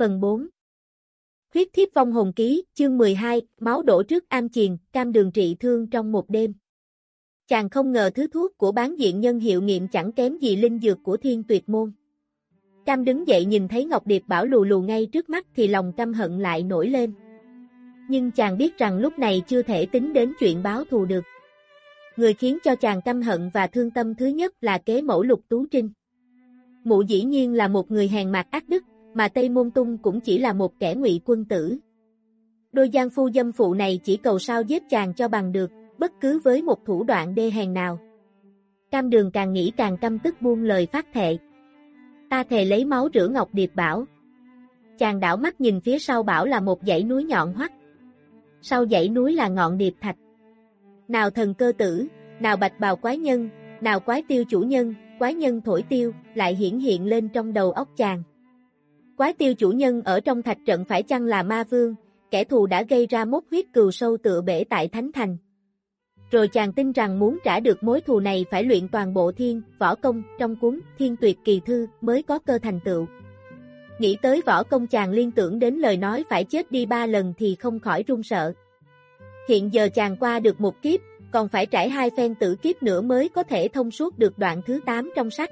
Phần 4 Huyết thiếp vong hồn ký, chương 12, máu đổ trước am chiền, cam đường trị thương trong một đêm. Chàng không ngờ thứ thuốc của bán diện nhân hiệu nghiệm chẳng kém gì linh dược của thiên tuyệt môn. Cam đứng dậy nhìn thấy Ngọc Điệp bảo lù lù ngay trước mắt thì lòng căm hận lại nổi lên. Nhưng chàng biết rằng lúc này chưa thể tính đến chuyện báo thù được. Người khiến cho chàng căm hận và thương tâm thứ nhất là kế mẫu lục tú trinh. Mụ dĩ nhiên là một người hèn mạc ác đức, mà Tây Môn Tung cũng chỉ là một kẻ ngụy quân tử. Đôi giang phu dâm phụ này chỉ cầu sao giết chàng cho bằng được, bất cứ với một thủ đoạn đê hèn nào. Cam đường càng nghĩ càng căm tức buông lời phát thệ. Ta thề lấy máu rửa Ngọc Điệp bảo. Chàng đảo mắt nhìn phía sau bảo là một dãy núi nhọn hoắt. Sau dãy núi là ngọn điệp thạch. Nào thần cơ tử, nào bạch bào quái nhân, nào quái tiêu chủ nhân, quái nhân thổi tiêu, lại hiển hiện lên trong đầu óc chàng. Quái tiêu chủ nhân ở trong thạch trận phải chăng là ma vương, kẻ thù đã gây ra mốt huyết cừu sâu tựa bể tại Thánh Thành. Rồi chàng tin rằng muốn trả được mối thù này phải luyện toàn bộ thiên, võ công, trong cuốn Thiên Tuyệt Kỳ Thư mới có cơ thành tựu. Nghĩ tới võ công chàng liên tưởng đến lời nói phải chết đi ba lần thì không khỏi run sợ. Hiện giờ chàng qua được một kiếp, còn phải trải hai phen tử kiếp nữa mới có thể thông suốt được đoạn thứ 8 trong sách.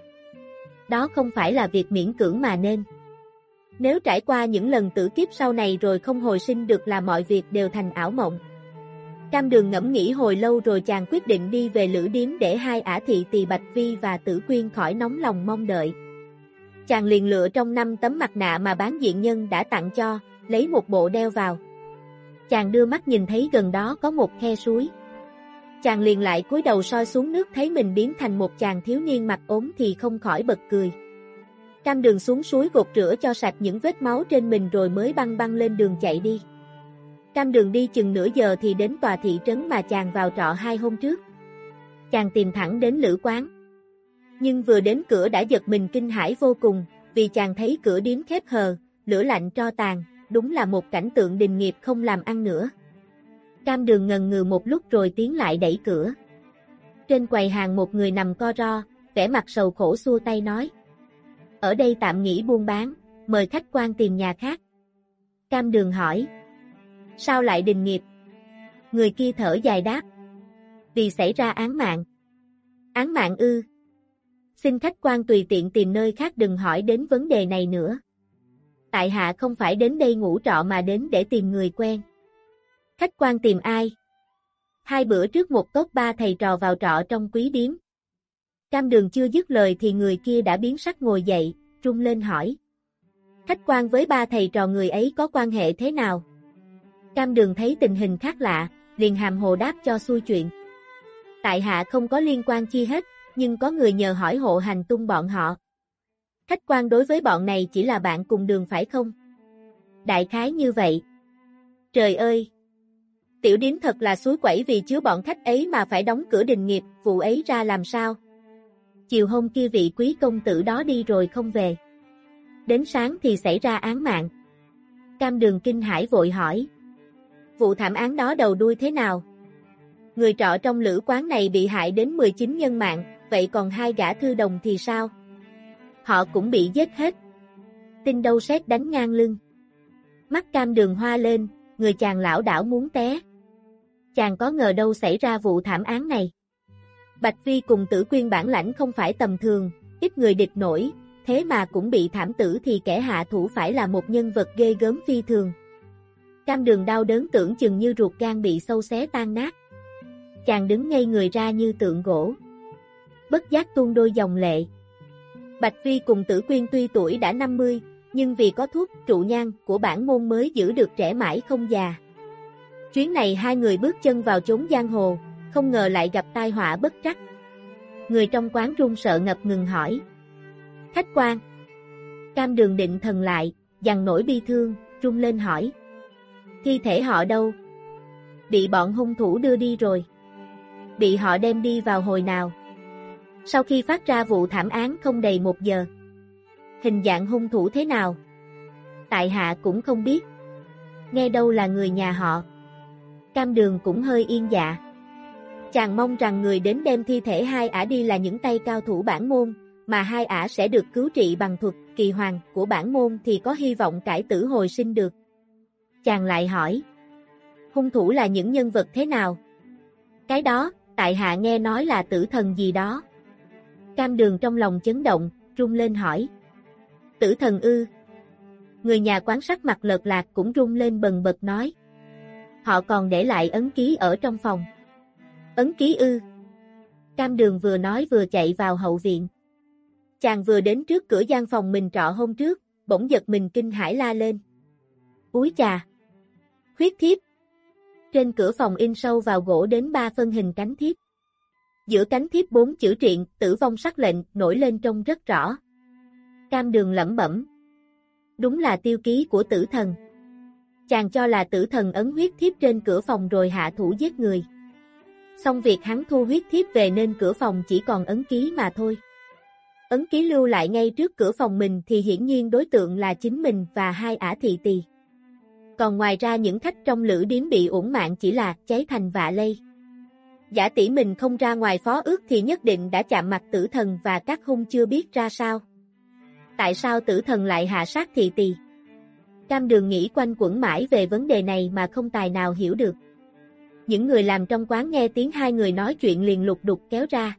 Đó không phải là việc miễn cưỡng mà nên. Nếu trải qua những lần tử kiếp sau này rồi không hồi sinh được là mọi việc đều thành ảo mộng. Cam đường ngẫm nghĩ hồi lâu rồi chàng quyết định đi về lữ điếm để hai ả thị tỳ Bạch Vi và Tử Quyên khỏi nóng lòng mong đợi. Chàng liền lựa trong năm tấm mặt nạ mà bán diện nhân đã tặng cho, lấy một bộ đeo vào. Chàng đưa mắt nhìn thấy gần đó có một khe suối. Chàng liền lại cúi đầu soi xuống nước thấy mình biến thành một chàng thiếu niên mặt ốm thì không khỏi bật cười. Cam đường xuống suối gột rửa cho sạch những vết máu trên mình rồi mới băng băng lên đường chạy đi. Cam đường đi chừng nửa giờ thì đến tòa thị trấn mà chàng vào trọ hai hôm trước. Chàng tìm thẳng đến lữ quán. Nhưng vừa đến cửa đã giật mình kinh hãi vô cùng, vì chàng thấy cửa điếm khép hờ, lửa lạnh tro tàn, đúng là một cảnh tượng đình nghiệp không làm ăn nữa. Cam đường ngần ngừ một lúc rồi tiến lại đẩy cửa. Trên quầy hàng một người nằm co ro, vẻ mặt sầu khổ xua tay nói. Ở đây tạm nghỉ buôn bán, mời khách quan tìm nhà khác. Cam đường hỏi. Sao lại đình nghiệp? Người kia thở dài đáp. Vì xảy ra án mạng. Án mạng ư. Xin khách quan tùy tiện tìm nơi khác đừng hỏi đến vấn đề này nữa. Tại hạ không phải đến đây ngủ trọ mà đến để tìm người quen. Khách quan tìm ai? Hai bữa trước một tốt ba thầy trò vào trọ trong quý điếm. Cam đường chưa dứt lời thì người kia đã biến sắc ngồi dậy, trung lên hỏi. Khách quan với ba thầy trò người ấy có quan hệ thế nào? Cam đường thấy tình hình khác lạ, liền hàm hồ đáp cho xui chuyện. Tại hạ không có liên quan chi hết, nhưng có người nhờ hỏi hộ hành tung bọn họ. Khách quan đối với bọn này chỉ là bạn cùng đường phải không? Đại khái như vậy. Trời ơi! Tiểu điếm thật là suối quẩy vì chứa bọn khách ấy mà phải đóng cửa đình nghiệp, vụ ấy ra làm sao? Chiều hôm kia vị quý công tử đó đi rồi không về. Đến sáng thì xảy ra án mạng. Cam đường kinh hải vội hỏi. Vụ thảm án đó đầu đuôi thế nào? Người trọ trong lữ quán này bị hại đến 19 nhân mạng, vậy còn hai gã thư đồng thì sao? Họ cũng bị giết hết. Tin đâu xét đánh ngang lưng. Mắt cam đường hoa lên, người chàng lão đảo muốn té. Chàng có ngờ đâu xảy ra vụ thảm án này. Bạch Vi cùng tử quyên bản lãnh không phải tầm thường, ít người địch nổi, thế mà cũng bị thảm tử thì kẻ hạ thủ phải là một nhân vật ghê gớm phi thường. Cam đường đau đớn tưởng chừng như ruột gan bị sâu xé tan nát. Chàng đứng ngay người ra như tượng gỗ. Bất giác tuôn đôi dòng lệ. Bạch Vi cùng tử quyên tuy tuổi đã 50, nhưng vì có thuốc trụ nhang của bản môn mới giữ được trẻ mãi không già. Chuyến này hai người bước chân vào chốn giang hồ, không ngờ lại gặp tai họa bất trắc. Người trong quán run sợ ngập ngừng hỏi. Khách quan. Cam đường định thần lại, dằn nổi bi thương, run lên hỏi. Thi thể họ đâu? Bị bọn hung thủ đưa đi rồi. Bị họ đem đi vào hồi nào? Sau khi phát ra vụ thảm án không đầy một giờ. Hình dạng hung thủ thế nào? Tại hạ cũng không biết. Nghe đâu là người nhà họ. Cam đường cũng hơi yên dạ. Chàng mong rằng người đến đem thi thể hai ả đi là những tay cao thủ bản môn, mà hai ả sẽ được cứu trị bằng thuật kỳ hoàng của bản môn thì có hy vọng cải tử hồi sinh được. Chàng lại hỏi, hung thủ là những nhân vật thế nào? Cái đó, tại hạ nghe nói là tử thần gì đó. Cam đường trong lòng chấn động, rung lên hỏi. Tử thần ư? Người nhà quán sát mặt lợt lạc cũng rung lên bần bật nói. Họ còn để lại ấn ký ở trong phòng. Ấn ký ư? Cam đường vừa nói vừa chạy vào hậu viện. Chàng vừa đến trước cửa gian phòng mình trọ hôm trước, bỗng giật mình kinh hãi la lên. Úi chà! Huyết thiếp! Trên cửa phòng in sâu vào gỗ đến ba phân hình cánh thiếp. Giữa cánh thiếp bốn chữ triện, tử vong sắc lệnh, nổi lên trông rất rõ. Cam đường lẩm bẩm. Đúng là tiêu ký của tử thần. Chàng cho là tử thần ấn huyết thiếp trên cửa phòng rồi hạ thủ giết người. Xong việc hắn thu huyết thiếp về nên cửa phòng chỉ còn ấn ký mà thôi. Ấn ký lưu lại ngay trước cửa phòng mình thì hiển nhiên đối tượng là chính mình và hai ả thị tỳ. Còn ngoài ra những khách trong lữ điếm bị uổng mạng chỉ là cháy thành vạ lây. Giả tỷ mình không ra ngoài phó ước thì nhất định đã chạm mặt tử thần và các hung chưa biết ra sao. Tại sao tử thần lại hạ sát thị tỳ? Cam đường nghĩ quanh quẩn mãi về vấn đề này mà không tài nào hiểu được. Những người làm trong quán nghe tiếng hai người nói chuyện liền lục đục kéo ra.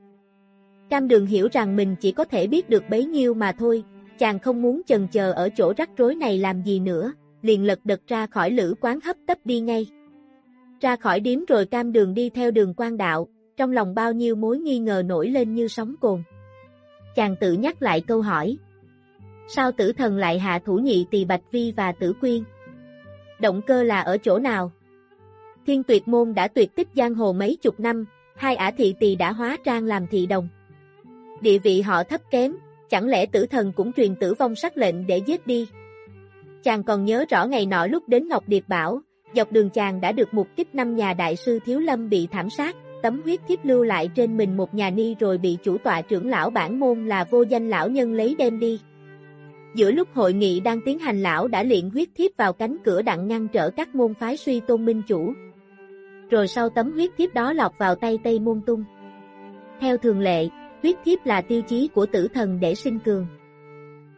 Cam đường hiểu rằng mình chỉ có thể biết được bấy nhiêu mà thôi, chàng không muốn chần chờ ở chỗ rắc rối này làm gì nữa, liền lật đật ra khỏi lữ quán hấp tấp đi ngay. Ra khỏi điếm rồi cam đường đi theo đường quan đạo, trong lòng bao nhiêu mối nghi ngờ nổi lên như sóng cồn. Chàng tự nhắc lại câu hỏi. Sao tử thần lại hạ thủ nhị tỳ Bạch Vi và tử quyên? Động cơ là ở chỗ nào? Thiên tuyệt môn đã tuyệt tích giang hồ mấy chục năm, hai ả thị tỳ đã hóa trang làm thị đồng. Địa vị họ thấp kém, chẳng lẽ tử thần cũng truyền tử vong sắc lệnh để giết đi? Chàng còn nhớ rõ ngày nọ lúc đến Ngọc Điệp Bảo, dọc đường chàng đã được mục kích năm nhà đại sư Thiếu Lâm bị thảm sát, tấm huyết thiếp lưu lại trên mình một nhà ni rồi bị chủ tọa trưởng lão bản môn là vô danh lão nhân lấy đem đi. Giữa lúc hội nghị đang tiến hành lão đã luyện huyết thiếp vào cánh cửa đặng ngăn trở các môn phái suy tôn minh chủ. Rồi sau tấm huyết thiếp đó lọt vào tay Tây Môn Tung. Theo thường lệ, huyết thiếp là tiêu chí của tử thần để sinh cường.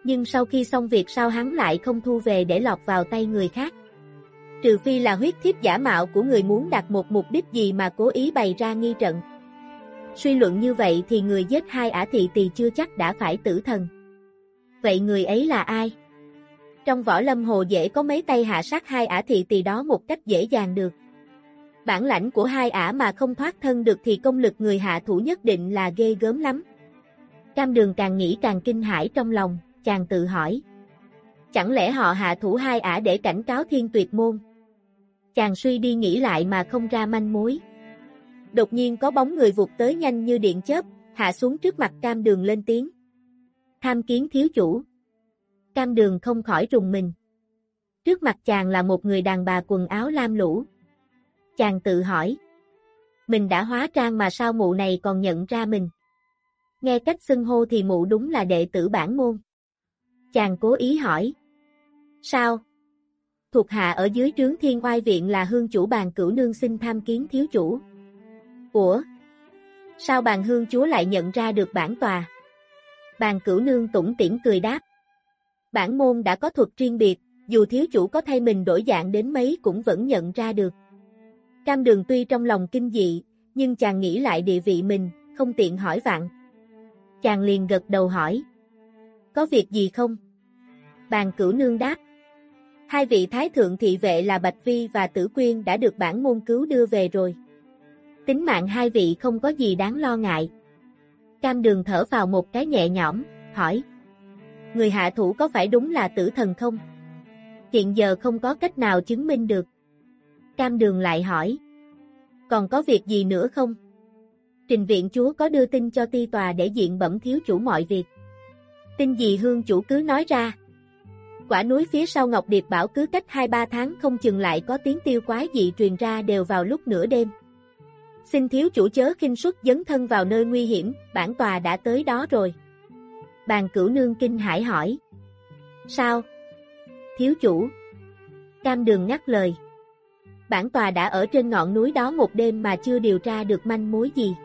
Nhưng sau khi xong việc sao hắn lại không thu về để lọt vào tay người khác. Trừ phi là huyết thiếp giả mạo của người muốn đạt một mục đích gì mà cố ý bày ra nghi trận. Suy luận như vậy thì người giết hai ả thị tỳ chưa chắc đã phải tử thần. Vậy người ấy là ai? Trong võ lâm hồ dễ có mấy tay hạ sát hai ả thị tỳ đó một cách dễ dàng được. Bản lãnh của hai ả mà không thoát thân được thì công lực người hạ thủ nhất định là ghê gớm lắm. Cam đường càng nghĩ càng kinh hãi trong lòng, chàng tự hỏi. Chẳng lẽ họ hạ thủ hai ả để cảnh cáo thiên tuyệt môn? Chàng suy đi nghĩ lại mà không ra manh mối. Đột nhiên có bóng người vụt tới nhanh như điện chớp, hạ xuống trước mặt cam đường lên tiếng. Tham kiến thiếu chủ. Cam đường không khỏi rùng mình. Trước mặt chàng là một người đàn bà quần áo lam lũ. Chàng tự hỏi. Mình đã hóa trang mà sao mụ này còn nhận ra mình? Nghe cách xưng hô thì mụ đúng là đệ tử bản môn. Chàng cố ý hỏi. Sao? Thuộc hạ ở dưới trướng thiên oai viện là hương chủ bàn cửu nương xin tham kiến thiếu chủ. Ủa? Sao bàn hương chúa lại nhận ra được bản tòa? Bàn cửu nương tủng tiễn cười đáp. Bản môn đã có thuật riêng biệt, dù thiếu chủ có thay mình đổi dạng đến mấy cũng vẫn nhận ra được. Cam đường tuy trong lòng kinh dị, nhưng chàng nghĩ lại địa vị mình, không tiện hỏi vạn. Chàng liền gật đầu hỏi. Có việc gì không? Bàn cửu nương đáp. Hai vị thái thượng thị vệ là Bạch Vi và Tử Quyên đã được bản môn cứu đưa về rồi. Tính mạng hai vị không có gì đáng lo ngại. Cam đường thở vào một cái nhẹ nhõm, hỏi. Người hạ thủ có phải đúng là tử thần không? Hiện giờ không có cách nào chứng minh được. Cam đường lại hỏi. Còn có việc gì nữa không? Trình viện chúa có đưa tin cho ti tòa để diện bẩm thiếu chủ mọi việc. Tin gì hương chủ cứ nói ra. Quả núi phía sau Ngọc Điệp Bảo cứ cách 2-3 tháng không chừng lại có tiếng tiêu quái dị truyền ra đều vào lúc nửa đêm. Xin thiếu chủ chớ kinh suất dấn thân vào nơi nguy hiểm, bản tòa đã tới đó rồi. Bàn cửu nương kinh hải hỏi. Sao? Thiếu chủ. Cam đường ngắt lời. Bản tòa đã ở trên ngọn núi đó một đêm mà chưa điều tra được manh mối gì.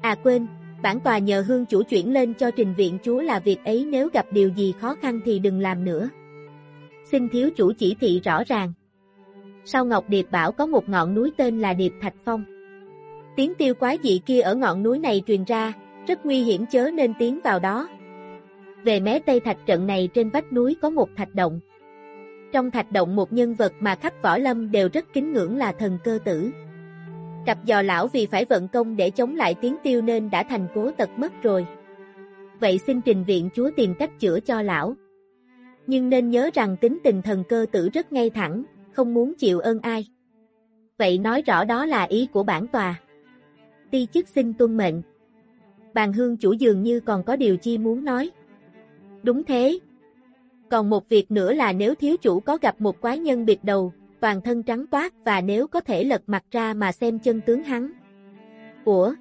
À quên, bản tòa nhờ hương chủ chuyển lên cho trình viện chúa là việc ấy nếu gặp điều gì khó khăn thì đừng làm nữa. Xin thiếu chủ chỉ thị rõ ràng. Sau Ngọc Điệp bảo có một ngọn núi tên là Điệp Thạch Phong. Tiếng tiêu quái dị kia ở ngọn núi này truyền ra, rất nguy hiểm chớ nên tiến vào đó. Về mé Tây Thạch trận này trên vách núi có một thạch động. Trong thạch động một nhân vật mà khắp võ lâm đều rất kính ngưỡng là thần cơ tử. Cặp giò lão vì phải vận công để chống lại tiếng tiêu nên đã thành cố tật mất rồi. Vậy xin trình viện chúa tìm cách chữa cho lão. Nhưng nên nhớ rằng tính tình thần cơ tử rất ngay thẳng, không muốn chịu ơn ai. Vậy nói rõ đó là ý của bản tòa. Ti chức xin tuân mệnh. Bàn hương chủ dường như còn có điều chi muốn nói. Đúng thế. Còn một việc nữa là nếu thiếu chủ có gặp một quái nhân biệt đầu, toàn thân trắng toát và nếu có thể lật mặt ra mà xem chân tướng hắn. Ủa?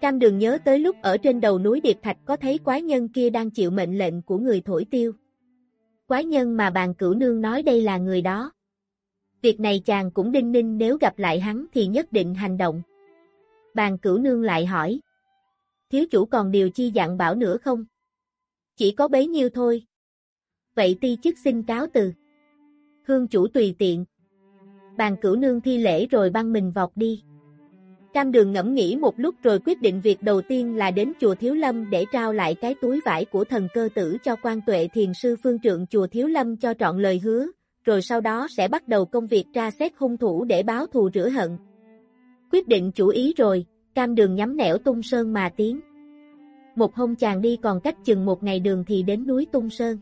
Cam đường nhớ tới lúc ở trên đầu núi Điệp Thạch có thấy quái nhân kia đang chịu mệnh lệnh của người thổi tiêu. Quái nhân mà bàn cửu nương nói đây là người đó. Việc này chàng cũng đinh ninh nếu gặp lại hắn thì nhất định hành động. Bàn cửu nương lại hỏi. Thiếu chủ còn điều chi dặn bảo nữa không? Chỉ có bấy nhiêu thôi. Vậy ti chức xin cáo từ. Hương chủ tùy tiện. Bàn cửu nương thi lễ rồi băng mình vọt đi. Cam đường ngẫm nghĩ một lúc rồi quyết định việc đầu tiên là đến chùa Thiếu Lâm để trao lại cái túi vải của thần cơ tử cho quan tuệ thiền sư phương trượng chùa Thiếu Lâm cho trọn lời hứa, rồi sau đó sẽ bắt đầu công việc tra xét hung thủ để báo thù rửa hận. Quyết định chủ ý rồi, cam đường nhắm nẻo tung sơn mà tiến. Một hôm chàng đi còn cách chừng một ngày đường thì đến núi tung sơn.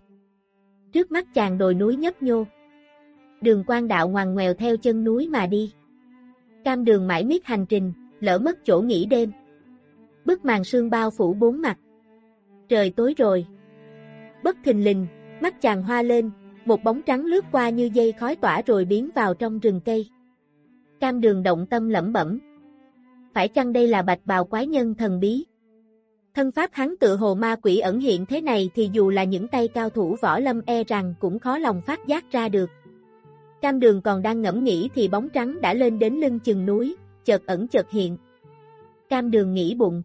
Trước mắt chàng đồi núi nhấp nhô. Đường quan đạo ngoằn ngoèo theo chân núi mà đi. Cam đường mãi miết hành trình, lỡ mất chỗ nghỉ đêm. Bức màn sương bao phủ bốn mặt. Trời tối rồi. Bất thình lình, mắt chàng hoa lên, một bóng trắng lướt qua như dây khói tỏa rồi biến vào trong rừng cây. Cam đường động tâm lẩm bẩm. Phải chăng đây là bạch bào quái nhân thần bí? Thân pháp hắn tự hồ ma quỷ ẩn hiện thế này thì dù là những tay cao thủ võ lâm e rằng cũng khó lòng phát giác ra được. Cam đường còn đang ngẫm nghĩ thì bóng trắng đã lên đến lưng chừng núi, chợt ẩn chợt hiện. Cam đường nghĩ bụng.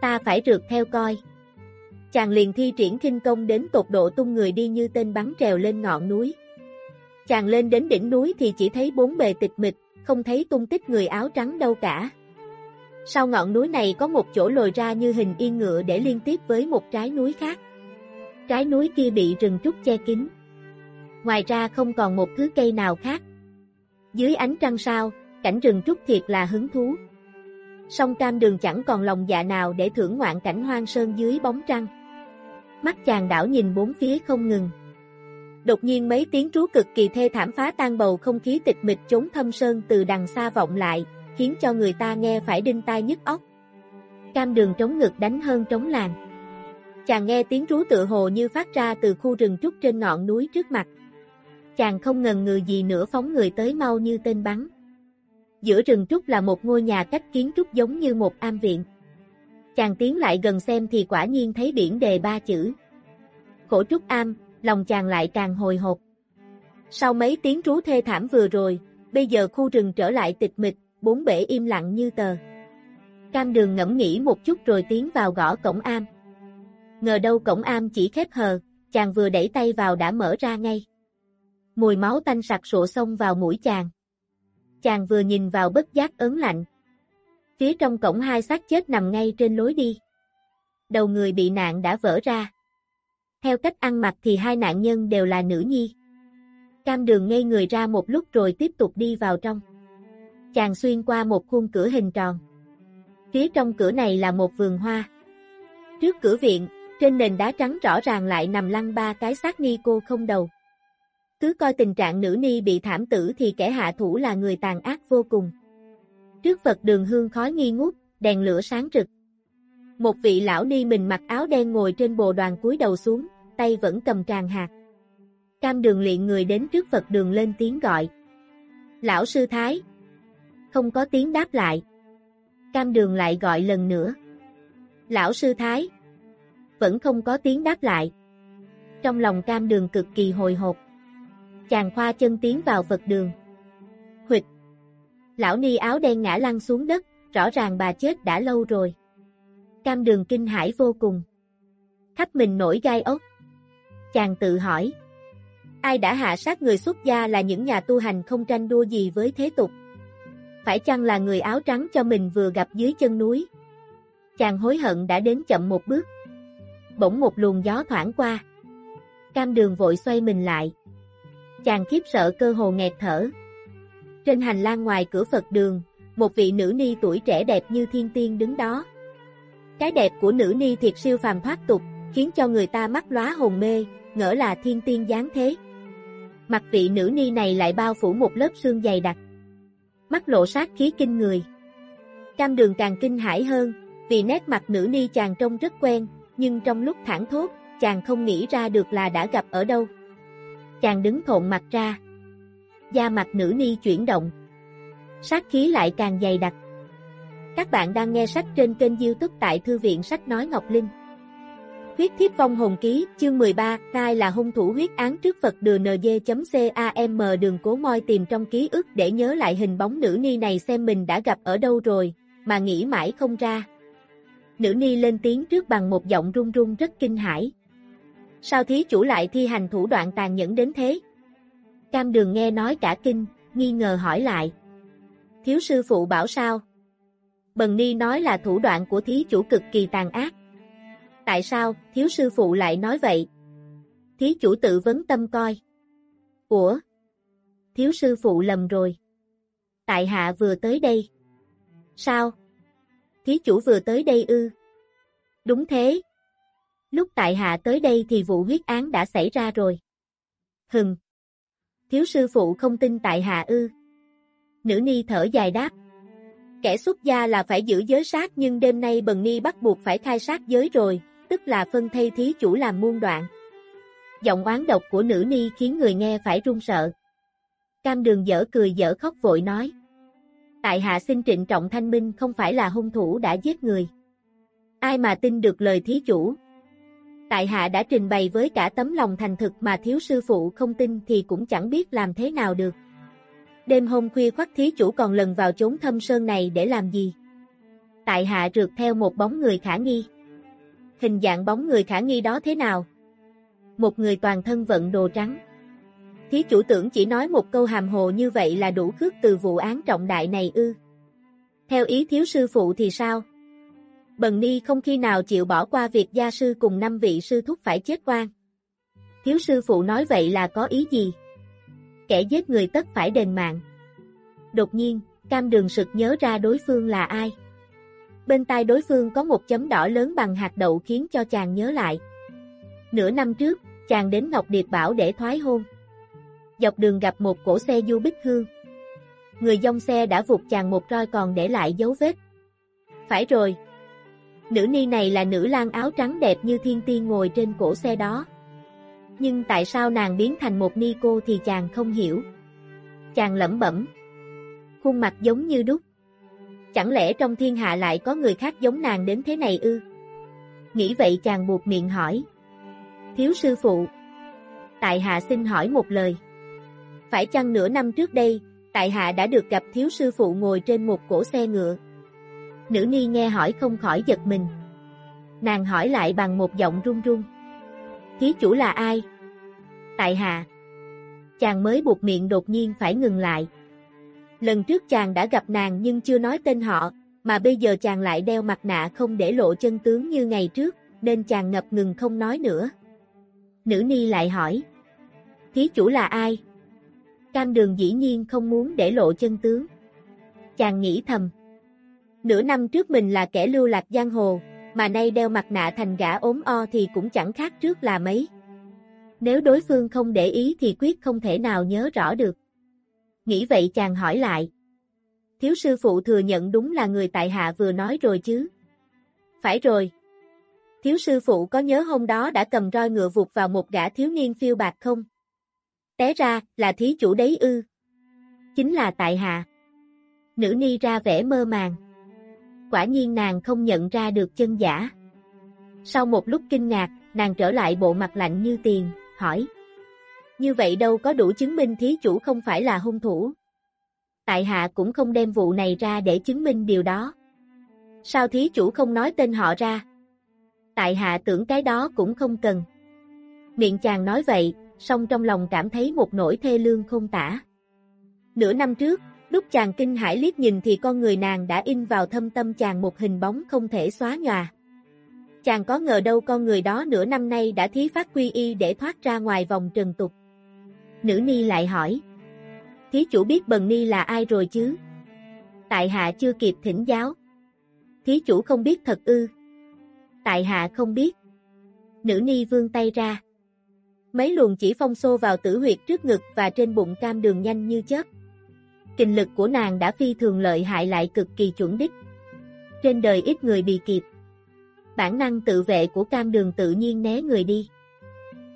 Ta phải rượt theo coi. Chàng liền thi triển kinh công đến tột độ tung người đi như tên bắn trèo lên ngọn núi. Chàng lên đến đỉnh núi thì chỉ thấy bốn bề tịch mịch, không thấy tung tích người áo trắng đâu cả. Sau ngọn núi này có một chỗ lồi ra như hình yên ngựa để liên tiếp với một trái núi khác. Trái núi kia bị rừng trúc che kín. Ngoài ra không còn một thứ cây nào khác. Dưới ánh trăng sao, cảnh rừng trúc thiệt là hứng thú. Song cam đường chẳng còn lòng dạ nào để thưởng ngoạn cảnh hoang sơn dưới bóng trăng. Mắt chàng đảo nhìn bốn phía không ngừng. Đột nhiên mấy tiếng trú cực kỳ thê thảm phá tan bầu không khí tịch mịch chốn thâm sơn từ đằng xa vọng lại, khiến cho người ta nghe phải đinh tai nhức óc. Cam đường trống ngực đánh hơn trống làng. Chàng nghe tiếng rú tự hồ như phát ra từ khu rừng trúc trên ngọn núi trước mặt. Chàng không ngần ngừ gì nữa phóng người tới mau như tên bắn. Giữa rừng trúc là một ngôi nhà cách kiến trúc giống như một am viện. Chàng tiến lại gần xem thì quả nhiên thấy biển đề ba chữ. Khổ trúc am, lòng chàng lại càng hồi hộp. Sau mấy tiếng rú thê thảm vừa rồi, bây giờ khu rừng trở lại tịch mịch, bốn bể im lặng như tờ. Cam đường ngẫm nghĩ một chút rồi tiến vào gõ cổng am. Ngờ đâu cổng am chỉ khép hờ, chàng vừa đẩy tay vào đã mở ra ngay. Mùi máu tanh sặc sụa xông vào mũi chàng. Chàng vừa nhìn vào bất giác ớn lạnh. Phía trong cổng hai xác chết nằm ngay trên lối đi. Đầu người bị nạn đã vỡ ra. Theo cách ăn mặc thì hai nạn nhân đều là nữ nhi. Cam đường ngây người ra một lúc rồi tiếp tục đi vào trong chàng xuyên qua một khuôn cửa hình tròn. Phía trong cửa này là một vườn hoa. Trước cửa viện, trên nền đá trắng rõ ràng lại nằm lăn ba cái xác ni cô không đầu. Cứ coi tình trạng nữ ni bị thảm tử thì kẻ hạ thủ là người tàn ác vô cùng. Trước Phật đường hương khói nghi ngút, đèn lửa sáng rực. Một vị lão ni mình mặc áo đen ngồi trên bồ đoàn cúi đầu xuống, tay vẫn cầm tràn hạt. Cam đường liện người đến trước Phật đường lên tiếng gọi. Lão sư Thái. Không có tiếng đáp lại. Cam đường lại gọi lần nữa. Lão sư Thái. Vẫn không có tiếng đáp lại. Trong lòng cam đường cực kỳ hồi hộp. Chàng khoa chân tiến vào Phật đường. Huỵch. Lão ni áo đen ngã lăn xuống đất, rõ ràng bà chết đã lâu rồi. Cam đường kinh hãi vô cùng. Khắp mình nổi gai ốc. Chàng tự hỏi. Ai đã hạ sát người xuất gia là những nhà tu hành không tranh đua gì với thế tục? Phải chăng là người áo trắng cho mình vừa gặp dưới chân núi? Chàng hối hận đã đến chậm một bước. Bỗng một luồng gió thoảng qua. Cam đường vội xoay mình lại. Chàng khiếp sợ cơ hồ nghẹt thở. Trên hành lang ngoài cửa Phật đường, một vị nữ ni tuổi trẻ đẹp như thiên tiên đứng đó. Cái đẹp của nữ ni thiệt siêu phàm thoát tục, khiến cho người ta mắt lóa hồn mê, ngỡ là thiên tiên dáng thế. Mặt vị nữ ni này lại bao phủ một lớp xương dày đặc. Mắt lộ sát khí kinh người. Cam đường càng kinh hãi hơn, vì nét mặt nữ ni chàng trông rất quen, nhưng trong lúc thẳng thốt, chàng không nghĩ ra được là đã gặp ở đâu. Chàng đứng thộn mặt ra. Da mặt nữ ni chuyển động. Sát khí lại càng dày đặc. Các bạn đang nghe sách trên kênh youtube tại Thư viện Sách Nói Ngọc Linh. Huyết thiếp vong hồn ký, chương 13, ai là hung thủ huyết án trước Phật đường NG.CAM đường cố moi tìm trong ký ức để nhớ lại hình bóng nữ ni này xem mình đã gặp ở đâu rồi, mà nghĩ mãi không ra. Nữ ni lên tiếng trước bằng một giọng run run rất kinh hãi. Sao thí chủ lại thi hành thủ đoạn tàn nhẫn đến thế? Cam đường nghe nói cả kinh, nghi ngờ hỏi lại. Thiếu sư phụ bảo sao? Bần ni nói là thủ đoạn của thí chủ cực kỳ tàn ác. Tại sao, thiếu sư phụ lại nói vậy? Thí chủ tự vấn tâm coi. Ủa? Thiếu sư phụ lầm rồi. Tại hạ vừa tới đây. Sao? Thí chủ vừa tới đây ư? Đúng thế. Lúc tại hạ tới đây thì vụ huyết án đã xảy ra rồi. Hừng. Thiếu sư phụ không tin tại hạ ư. Nữ ni thở dài đáp. Kẻ xuất gia là phải giữ giới sát nhưng đêm nay bần ni bắt buộc phải khai sát giới rồi, tức là phân thay thí chủ làm muôn đoạn. Giọng oán độc của nữ ni khiến người nghe phải run sợ. Cam đường dở cười dở khóc vội nói. Tại hạ xin trịnh trọng thanh minh không phải là hung thủ đã giết người. Ai mà tin được lời thí chủ? Tại hạ đã trình bày với cả tấm lòng thành thực mà thiếu sư phụ không tin thì cũng chẳng biết làm thế nào được. Đêm hôm khuya khoắc thí chủ còn lần vào chốn thâm sơn này để làm gì? Tại hạ rượt theo một bóng người khả nghi. Hình dạng bóng người khả nghi đó thế nào? Một người toàn thân vận đồ trắng. Thí chủ tưởng chỉ nói một câu hàm hồ như vậy là đủ khước từ vụ án trọng đại này ư. Theo ý thiếu sư phụ thì sao? Bần Ni không khi nào chịu bỏ qua việc gia sư cùng năm vị sư thúc phải chết quan. Thiếu sư phụ nói vậy là có ý gì? Kẻ giết người tất phải đền mạng. Đột nhiên, cam đường sực nhớ ra đối phương là ai. Bên tai đối phương có một chấm đỏ lớn bằng hạt đậu khiến cho chàng nhớ lại. Nửa năm trước, chàng đến Ngọc Điệp Bảo để thoái hôn. Dọc đường gặp một cổ xe du bích hương. Người dông xe đã vụt chàng một roi còn để lại dấu vết. Phải rồi. Nữ ni này là nữ lang áo trắng đẹp như thiên tiên ngồi trên cổ xe đó. Nhưng tại sao nàng biến thành một ni cô thì chàng không hiểu. Chàng lẩm bẩm. Khuôn mặt giống như đúc. Chẳng lẽ trong thiên hạ lại có người khác giống nàng đến thế này ư? Nghĩ vậy chàng buộc miệng hỏi. Thiếu sư phụ. Tại hạ xin hỏi một lời. Phải chăng nửa năm trước đây, tại hạ đã được gặp thiếu sư phụ ngồi trên một cổ xe ngựa? Nữ ni nghe hỏi không khỏi giật mình. Nàng hỏi lại bằng một giọng run run. Thí chủ là ai? Tại hạ. Chàng mới buộc miệng đột nhiên phải ngừng lại. Lần trước chàng đã gặp nàng nhưng chưa nói tên họ, mà bây giờ chàng lại đeo mặt nạ không để lộ chân tướng như ngày trước, nên chàng ngập ngừng không nói nữa. Nữ ni lại hỏi. Thí chủ là ai? Cam đường dĩ nhiên không muốn để lộ chân tướng. Chàng nghĩ thầm. Nửa năm trước mình là kẻ lưu lạc giang hồ, mà nay đeo mặt nạ thành gã ốm o thì cũng chẳng khác trước là mấy. Nếu đối phương không để ý thì quyết không thể nào nhớ rõ được. Nghĩ vậy chàng hỏi lại. Thiếu sư phụ thừa nhận đúng là người tại hạ vừa nói rồi chứ. Phải rồi. Thiếu sư phụ có nhớ hôm đó đã cầm roi ngựa vụt vào một gã thiếu niên phiêu bạc không? Té ra, là thí chủ đấy ư. Chính là tại hạ. Nữ ni ra vẻ mơ màng. Quả nhiên nàng không nhận ra được chân giả. Sau một lúc kinh ngạc, nàng trở lại bộ mặt lạnh như tiền, hỏi. Như vậy đâu có đủ chứng minh thí chủ không phải là hung thủ. Tại hạ cũng không đem vụ này ra để chứng minh điều đó. Sao thí chủ không nói tên họ ra? Tại hạ tưởng cái đó cũng không cần. Miệng chàng nói vậy, song trong lòng cảm thấy một nỗi thê lương không tả. Nửa năm trước, lúc chàng kinh hãi liếc nhìn thì con người nàng đã in vào thâm tâm chàng một hình bóng không thể xóa nhòa. Chàng có ngờ đâu con người đó nửa năm nay đã thí phát quy y để thoát ra ngoài vòng trần tục. Nữ ni lại hỏi. Thí chủ biết bần ni là ai rồi chứ? Tại hạ chưa kịp thỉnh giáo. Thí chủ không biết thật ư. Tại hạ không biết. Nữ ni vương tay ra. Mấy luồng chỉ phong xô vào tử huyệt trước ngực và trên bụng cam đường nhanh như chớp. Kinh lực của nàng đã phi thường lợi hại lại cực kỳ chuẩn đích. Trên đời ít người bị kịp. Bản năng tự vệ của cam đường tự nhiên né người đi.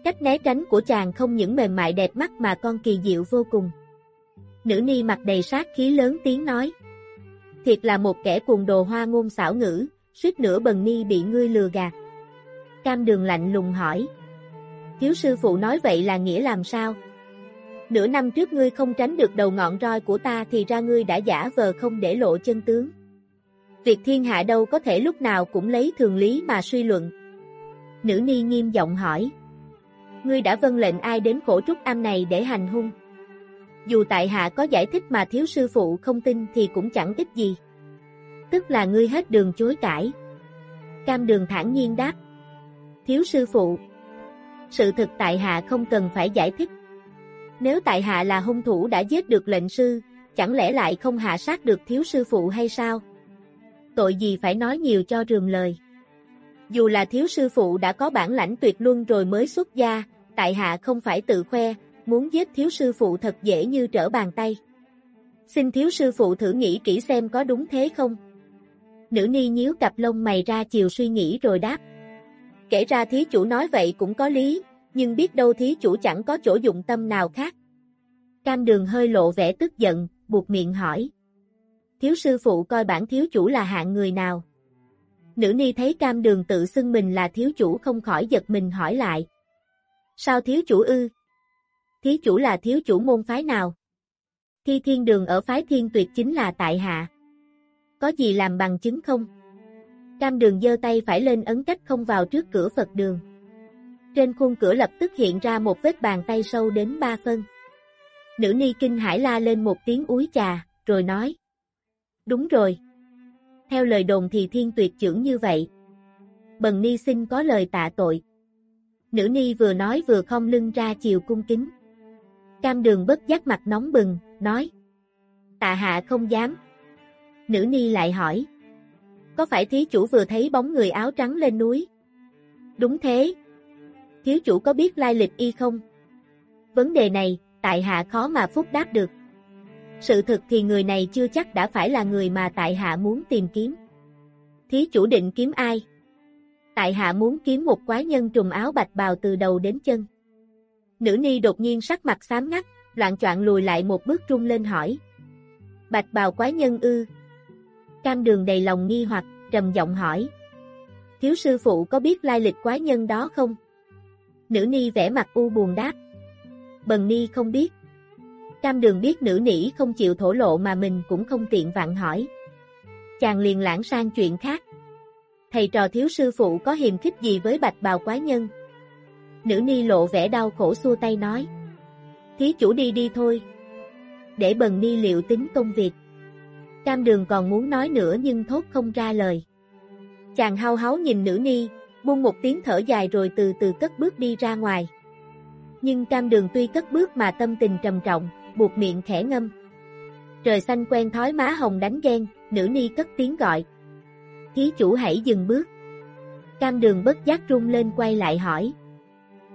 Cách né tránh của chàng không những mềm mại đẹp mắt mà con kỳ diệu vô cùng. Nữ ni mặt đầy sát khí lớn tiếng nói. Thiệt là một kẻ cuồng đồ hoa ngôn xảo ngữ, suýt nữa bần ni bị ngươi lừa gạt. Cam đường lạnh lùng hỏi. Thiếu sư phụ nói vậy là nghĩa làm sao? Nửa năm trước ngươi không tránh được đầu ngọn roi của ta thì ra ngươi đã giả vờ không để lộ chân tướng. Việc thiên hạ đâu có thể lúc nào cũng lấy thường lý mà suy luận. Nữ ni nghiêm giọng hỏi. Ngươi đã vân lệnh ai đến khổ trúc am này để hành hung? Dù tại hạ có giải thích mà thiếu sư phụ không tin thì cũng chẳng ích gì. Tức là ngươi hết đường chối cãi. Cam đường thản nhiên đáp. Thiếu sư phụ. Sự thực tại hạ không cần phải giải thích. Nếu tại hạ là hung thủ đã giết được lệnh sư, chẳng lẽ lại không hạ sát được thiếu sư phụ hay sao? Tội gì phải nói nhiều cho rườm lời. Dù là thiếu sư phụ đã có bản lãnh tuyệt luân rồi mới xuất gia, tại hạ không phải tự khoe, muốn giết thiếu sư phụ thật dễ như trở bàn tay. Xin thiếu sư phụ thử nghĩ kỹ xem có đúng thế không? Nữ ni nhíu cặp lông mày ra chiều suy nghĩ rồi đáp. Kể ra thí chủ nói vậy cũng có lý, nhưng biết đâu thí chủ chẳng có chỗ dụng tâm nào khác. Cam đường hơi lộ vẻ tức giận, buộc miệng hỏi. Thiếu sư phụ coi bản thiếu chủ là hạng người nào? Nữ ni thấy cam đường tự xưng mình là thiếu chủ không khỏi giật mình hỏi lại. Sao thiếu chủ ư? thiếu chủ là thiếu chủ môn phái nào? Thi thiên đường ở phái thiên tuyệt chính là tại hạ. Có gì làm bằng chứng không? Cam đường giơ tay phải lên ấn cách không vào trước cửa Phật đường. Trên khuôn cửa lập tức hiện ra một vết bàn tay sâu đến ba phân. Nữ ni kinh hải la lên một tiếng úi trà, rồi nói. Đúng rồi. Theo lời đồn thì thiên tuyệt trưởng như vậy. Bần ni xin có lời tạ tội. Nữ ni vừa nói vừa không lưng ra chiều cung kính. Cam đường bất giác mặt nóng bừng, nói. Tạ hạ không dám. Nữ ni lại hỏi. Có phải thí chủ vừa thấy bóng người áo trắng lên núi? Đúng thế. Thiếu chủ có biết lai lịch y không? Vấn đề này, tại hạ khó mà phúc đáp được. Sự thực thì người này chưa chắc đã phải là người mà tại hạ muốn tìm kiếm. Thí chủ định kiếm ai? Tại hạ muốn kiếm một quái nhân trùng áo bạch bào từ đầu đến chân. Nữ ni đột nhiên sắc mặt xám ngắt, loạn choạng lùi lại một bước trung lên hỏi. Bạch bào quái nhân ư? Cam đường đầy lòng nghi hoặc, trầm giọng hỏi. Thiếu sư phụ có biết lai lịch quái nhân đó không? Nữ ni vẽ mặt u buồn đáp. Bần ni không biết. Cam đường biết nữ nỉ không chịu thổ lộ mà mình cũng không tiện vặn hỏi. Chàng liền lãng sang chuyện khác. Thầy trò thiếu sư phụ có hiềm khích gì với bạch bào quái nhân? Nữ ni lộ vẻ đau khổ xua tay nói. Thí chủ đi đi thôi. Để bần ni liệu tính công việc. Cam đường còn muốn nói nữa nhưng thốt không ra lời. Chàng hao háo nhìn nữ ni, buông một tiếng thở dài rồi từ từ cất bước đi ra ngoài. Nhưng cam đường tuy cất bước mà tâm tình trầm trọng, buộc miệng khẽ ngâm. Trời xanh quen thói má hồng đánh ghen, nữ ni cất tiếng gọi. Thí chủ hãy dừng bước. Cam đường bất giác rung lên quay lại hỏi.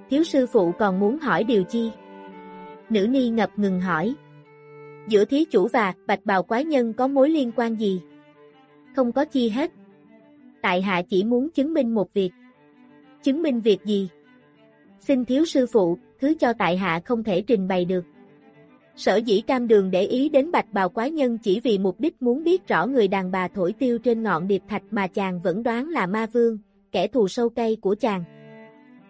Thiếu sư phụ còn muốn hỏi điều chi? Nữ ni ngập ngừng hỏi. Giữa thí chủ và bạch bào quái nhân có mối liên quan gì? Không có chi hết. Tại hạ chỉ muốn chứng minh một việc. Chứng minh việc gì? Xin thiếu sư phụ, thứ cho tại hạ không thể trình bày được. Sở dĩ cam đường để ý đến bạch bào quái nhân chỉ vì mục đích muốn biết rõ người đàn bà thổi tiêu trên ngọn điệp thạch mà chàng vẫn đoán là ma vương, kẻ thù sâu cây của chàng.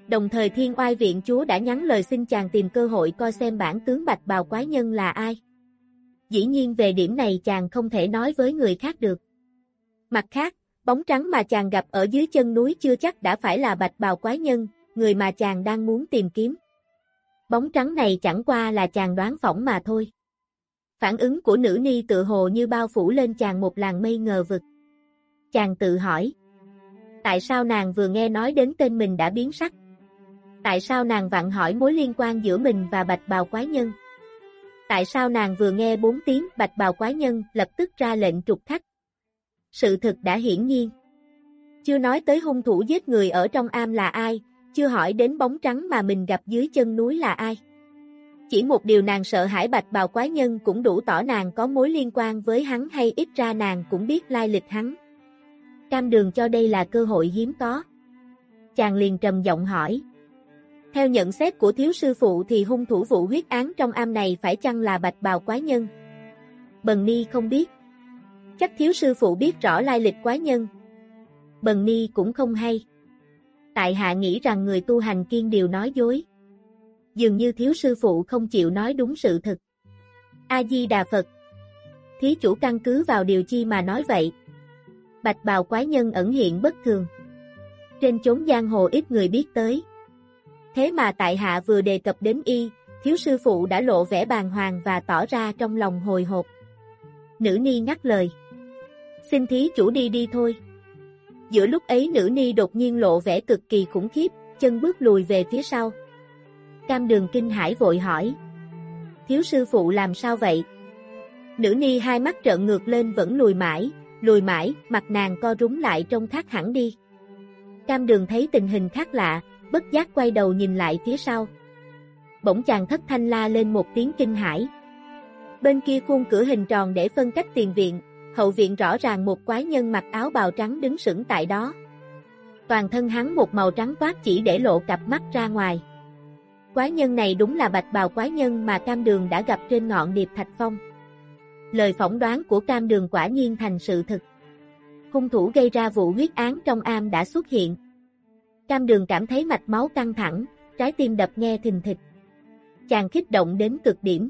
Đồng thời thiên oai viện chúa đã nhắn lời xin chàng tìm cơ hội coi xem bản tướng bạch bào quái nhân là ai. Dĩ nhiên về điểm này chàng không thể nói với người khác được. Mặt khác, bóng trắng mà chàng gặp ở dưới chân núi chưa chắc đã phải là bạch bào quái nhân, người mà chàng đang muốn tìm kiếm. Bóng trắng này chẳng qua là chàng đoán phỏng mà thôi. Phản ứng của nữ ni tự hồ như bao phủ lên chàng một làn mây ngờ vực. Chàng tự hỏi. Tại sao nàng vừa nghe nói đến tên mình đã biến sắc? Tại sao nàng vặn hỏi mối liên quan giữa mình và bạch bào quái nhân? Tại sao nàng vừa nghe bốn tiếng bạch bào quái nhân lập tức ra lệnh trục khách? Sự thực đã hiển nhiên. Chưa nói tới hung thủ giết người ở trong am là ai, chưa hỏi đến bóng trắng mà mình gặp dưới chân núi là ai. Chỉ một điều nàng sợ hãi bạch bào quái nhân cũng đủ tỏ nàng có mối liên quan với hắn hay ít ra nàng cũng biết lai lịch hắn. Cam đường cho đây là cơ hội hiếm có. Chàng liền trầm giọng hỏi. Theo nhận xét của thiếu sư phụ thì hung thủ vụ huyết án trong am này phải chăng là bạch bào quái nhân? Bần Ni không biết. Chắc thiếu sư phụ biết rõ lai lịch quái nhân. Bần Ni cũng không hay tại hạ nghĩ rằng người tu hành kiên điều nói dối. Dường như thiếu sư phụ không chịu nói đúng sự thật. A-di-đà Phật Thí chủ căn cứ vào điều chi mà nói vậy. Bạch bào quái nhân ẩn hiện bất thường. Trên chốn giang hồ ít người biết tới. Thế mà tại hạ vừa đề cập đến y, thiếu sư phụ đã lộ vẻ bàng hoàng và tỏ ra trong lòng hồi hộp. Nữ ni ngắt lời. Xin thí chủ đi đi thôi. Giữa lúc ấy nữ ni đột nhiên lộ vẻ cực kỳ khủng khiếp, chân bước lùi về phía sau. Cam đường kinh hải vội hỏi. Thiếu sư phụ làm sao vậy? Nữ ni hai mắt trợn ngược lên vẫn lùi mãi, lùi mãi, mặt nàng co rúng lại trong thác hẳn đi. Cam đường thấy tình hình khác lạ, bất giác quay đầu nhìn lại phía sau. Bỗng chàng thất thanh la lên một tiếng kinh hải. Bên kia khuôn cửa hình tròn để phân cách tiền viện, hậu viện rõ ràng một quái nhân mặc áo bào trắng đứng sững tại đó. Toàn thân hắn một màu trắng toát chỉ để lộ cặp mắt ra ngoài. Quái nhân này đúng là bạch bào quái nhân mà Cam Đường đã gặp trên ngọn điệp Thạch Phong. Lời phỏng đoán của Cam Đường quả nhiên thành sự thực. Hung thủ gây ra vụ huyết án trong am đã xuất hiện. Cam Đường cảm thấy mạch máu căng thẳng, trái tim đập nghe thình thịch. Chàng kích động đến cực điểm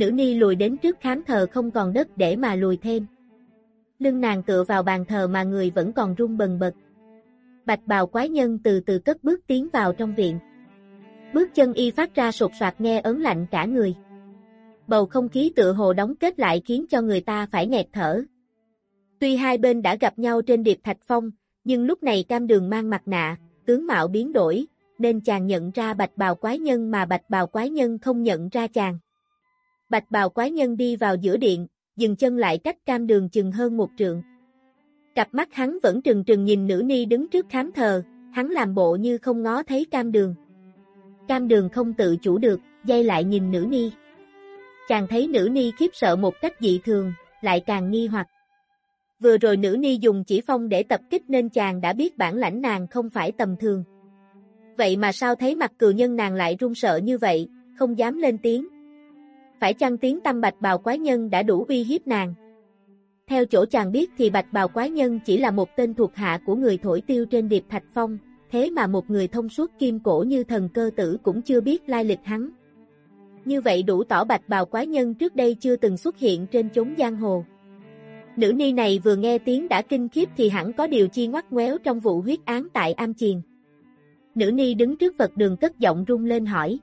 nữ ni lùi đến trước khám thờ không còn đất để mà lùi thêm. Lưng nàng tựa vào bàn thờ mà người vẫn còn run bần bật. Bạch bào quái nhân từ từ cất bước tiến vào trong viện. Bước chân y phát ra sột soạt nghe ớn lạnh cả người. Bầu không khí tựa hồ đóng kết lại khiến cho người ta phải nghẹt thở. Tuy hai bên đã gặp nhau trên điệp thạch phong, nhưng lúc này cam đường mang mặt nạ, tướng mạo biến đổi, nên chàng nhận ra bạch bào quái nhân mà bạch bào quái nhân không nhận ra chàng. Bạch bào quái nhân đi vào giữa điện, dừng chân lại cách cam đường chừng hơn một trượng. Cặp mắt hắn vẫn trừng trừng nhìn nữ ni đứng trước khám thờ, hắn làm bộ như không ngó thấy cam đường. Cam đường không tự chủ được, dây lại nhìn nữ ni. Chàng thấy nữ ni khiếp sợ một cách dị thường, lại càng nghi hoặc. Vừa rồi nữ ni dùng chỉ phong để tập kích nên chàng đã biết bản lãnh nàng không phải tầm thường. Vậy mà sao thấy mặt cừu nhân nàng lại run sợ như vậy, không dám lên tiếng phải chăng tiếng tâm bạch bào quái nhân đã đủ uy hiếp nàng? Theo chỗ chàng biết thì bạch bào quái nhân chỉ là một tên thuộc hạ của người thổi tiêu trên điệp thạch phong, thế mà một người thông suốt kim cổ như thần cơ tử cũng chưa biết lai lịch hắn. Như vậy đủ tỏ bạch bào quái nhân trước đây chưa từng xuất hiện trên chốn giang hồ. Nữ ni này vừa nghe tiếng đã kinh khiếp thì hẳn có điều chi ngoắt ngoéo trong vụ huyết án tại Am Chiền. Nữ ni đứng trước vật đường cất giọng rung lên hỏi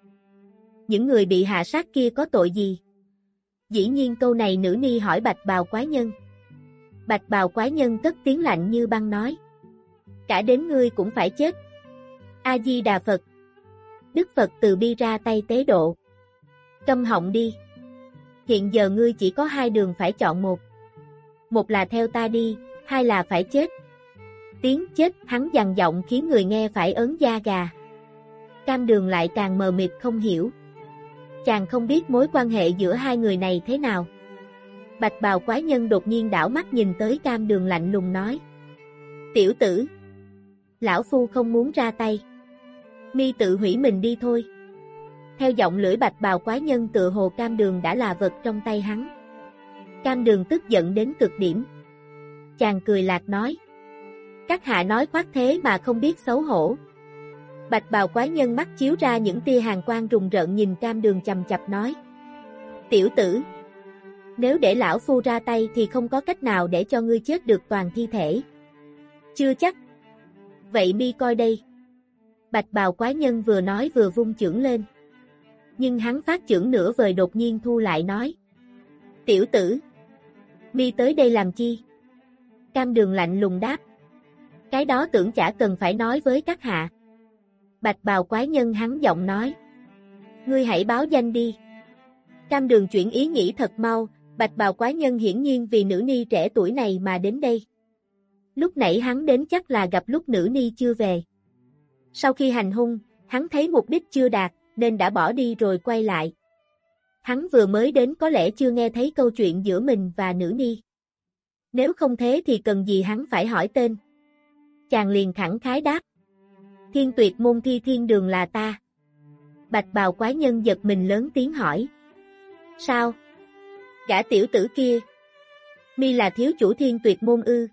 những người bị hạ sát kia có tội gì? Dĩ nhiên câu này nữ ni hỏi bạch bào quái nhân. Bạch bào quái nhân cất tiếng lạnh như băng nói. Cả đến ngươi cũng phải chết. A-di-đà Phật. Đức Phật từ bi ra tay tế độ. Câm họng đi. Hiện giờ ngươi chỉ có hai đường phải chọn một. Một là theo ta đi, hai là phải chết. Tiếng chết hắn dằn giọng khiến người nghe phải ớn da gà. Cam đường lại càng mờ mịt không hiểu chàng không biết mối quan hệ giữa hai người này thế nào. Bạch bào quái nhân đột nhiên đảo mắt nhìn tới cam đường lạnh lùng nói. Tiểu tử! Lão Phu không muốn ra tay. Mi tự hủy mình đi thôi. Theo giọng lưỡi bạch bào quái nhân tự hồ cam đường đã là vật trong tay hắn. Cam đường tức giận đến cực điểm. Chàng cười lạc nói. Các hạ nói khoác thế mà không biết xấu hổ. Bạch bào quái nhân mắt chiếu ra những tia hàng quang rùng rợn nhìn cam đường chầm chập nói. Tiểu tử, nếu để lão phu ra tay thì không có cách nào để cho ngươi chết được toàn thi thể. Chưa chắc. Vậy mi coi đây. Bạch bào quái nhân vừa nói vừa vung chưởng lên. Nhưng hắn phát chưởng nửa vời đột nhiên thu lại nói. Tiểu tử, mi tới đây làm chi? Cam đường lạnh lùng đáp. Cái đó tưởng chả cần phải nói với các hạ. Bạch bào quái nhân hắn giọng nói. Ngươi hãy báo danh đi. Cam đường chuyển ý nghĩ thật mau, bạch bào quái nhân hiển nhiên vì nữ ni trẻ tuổi này mà đến đây. Lúc nãy hắn đến chắc là gặp lúc nữ ni chưa về. Sau khi hành hung, hắn thấy mục đích chưa đạt, nên đã bỏ đi rồi quay lại. Hắn vừa mới đến có lẽ chưa nghe thấy câu chuyện giữa mình và nữ ni. Nếu không thế thì cần gì hắn phải hỏi tên. Chàng liền thẳng khái đáp. Thiên tuyệt môn thi thiên đường là ta. Bạch bào quái nhân giật mình lớn tiếng hỏi. Sao? Gã tiểu tử kia. Mi là thiếu chủ thiên tuyệt môn ư.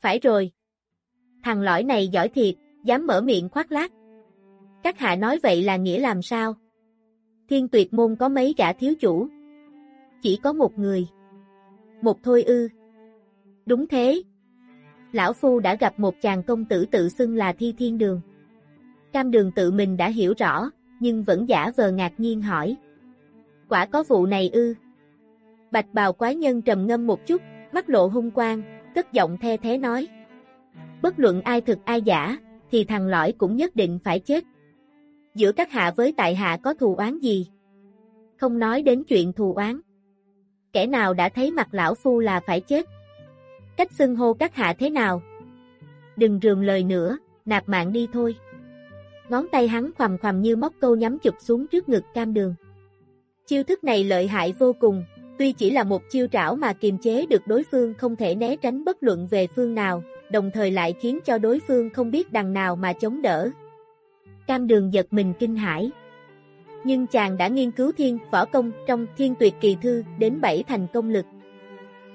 Phải rồi. Thằng lõi này giỏi thiệt, dám mở miệng khoác lác. Các hạ nói vậy là nghĩa làm sao? Thiên tuyệt môn có mấy gã thiếu chủ? Chỉ có một người. Một thôi ư. Đúng thế. Lão Phu đã gặp một chàng công tử tự xưng là thi thiên đường. Cam đường tự mình đã hiểu rõ, nhưng vẫn giả vờ ngạc nhiên hỏi. Quả có vụ này ư? Bạch bào quái nhân trầm ngâm một chút, mắt lộ hung quang, cất giọng the thế nói. Bất luận ai thực ai giả, thì thằng lõi cũng nhất định phải chết. Giữa các hạ với tại hạ có thù oán gì? Không nói đến chuyện thù oán. Kẻ nào đã thấy mặt lão phu là phải chết? Cách xưng hô các hạ thế nào? Đừng rườm lời nữa, nạp mạng đi thôi. Ngón tay hắn khoằm khoằm như móc câu nhắm chụp xuống trước ngực cam đường. Chiêu thức này lợi hại vô cùng, tuy chỉ là một chiêu trảo mà kiềm chế được đối phương không thể né tránh bất luận về phương nào, đồng thời lại khiến cho đối phương không biết đằng nào mà chống đỡ. Cam đường giật mình kinh hãi. Nhưng chàng đã nghiên cứu thiên võ công trong thiên tuyệt kỳ thư đến bảy thành công lực.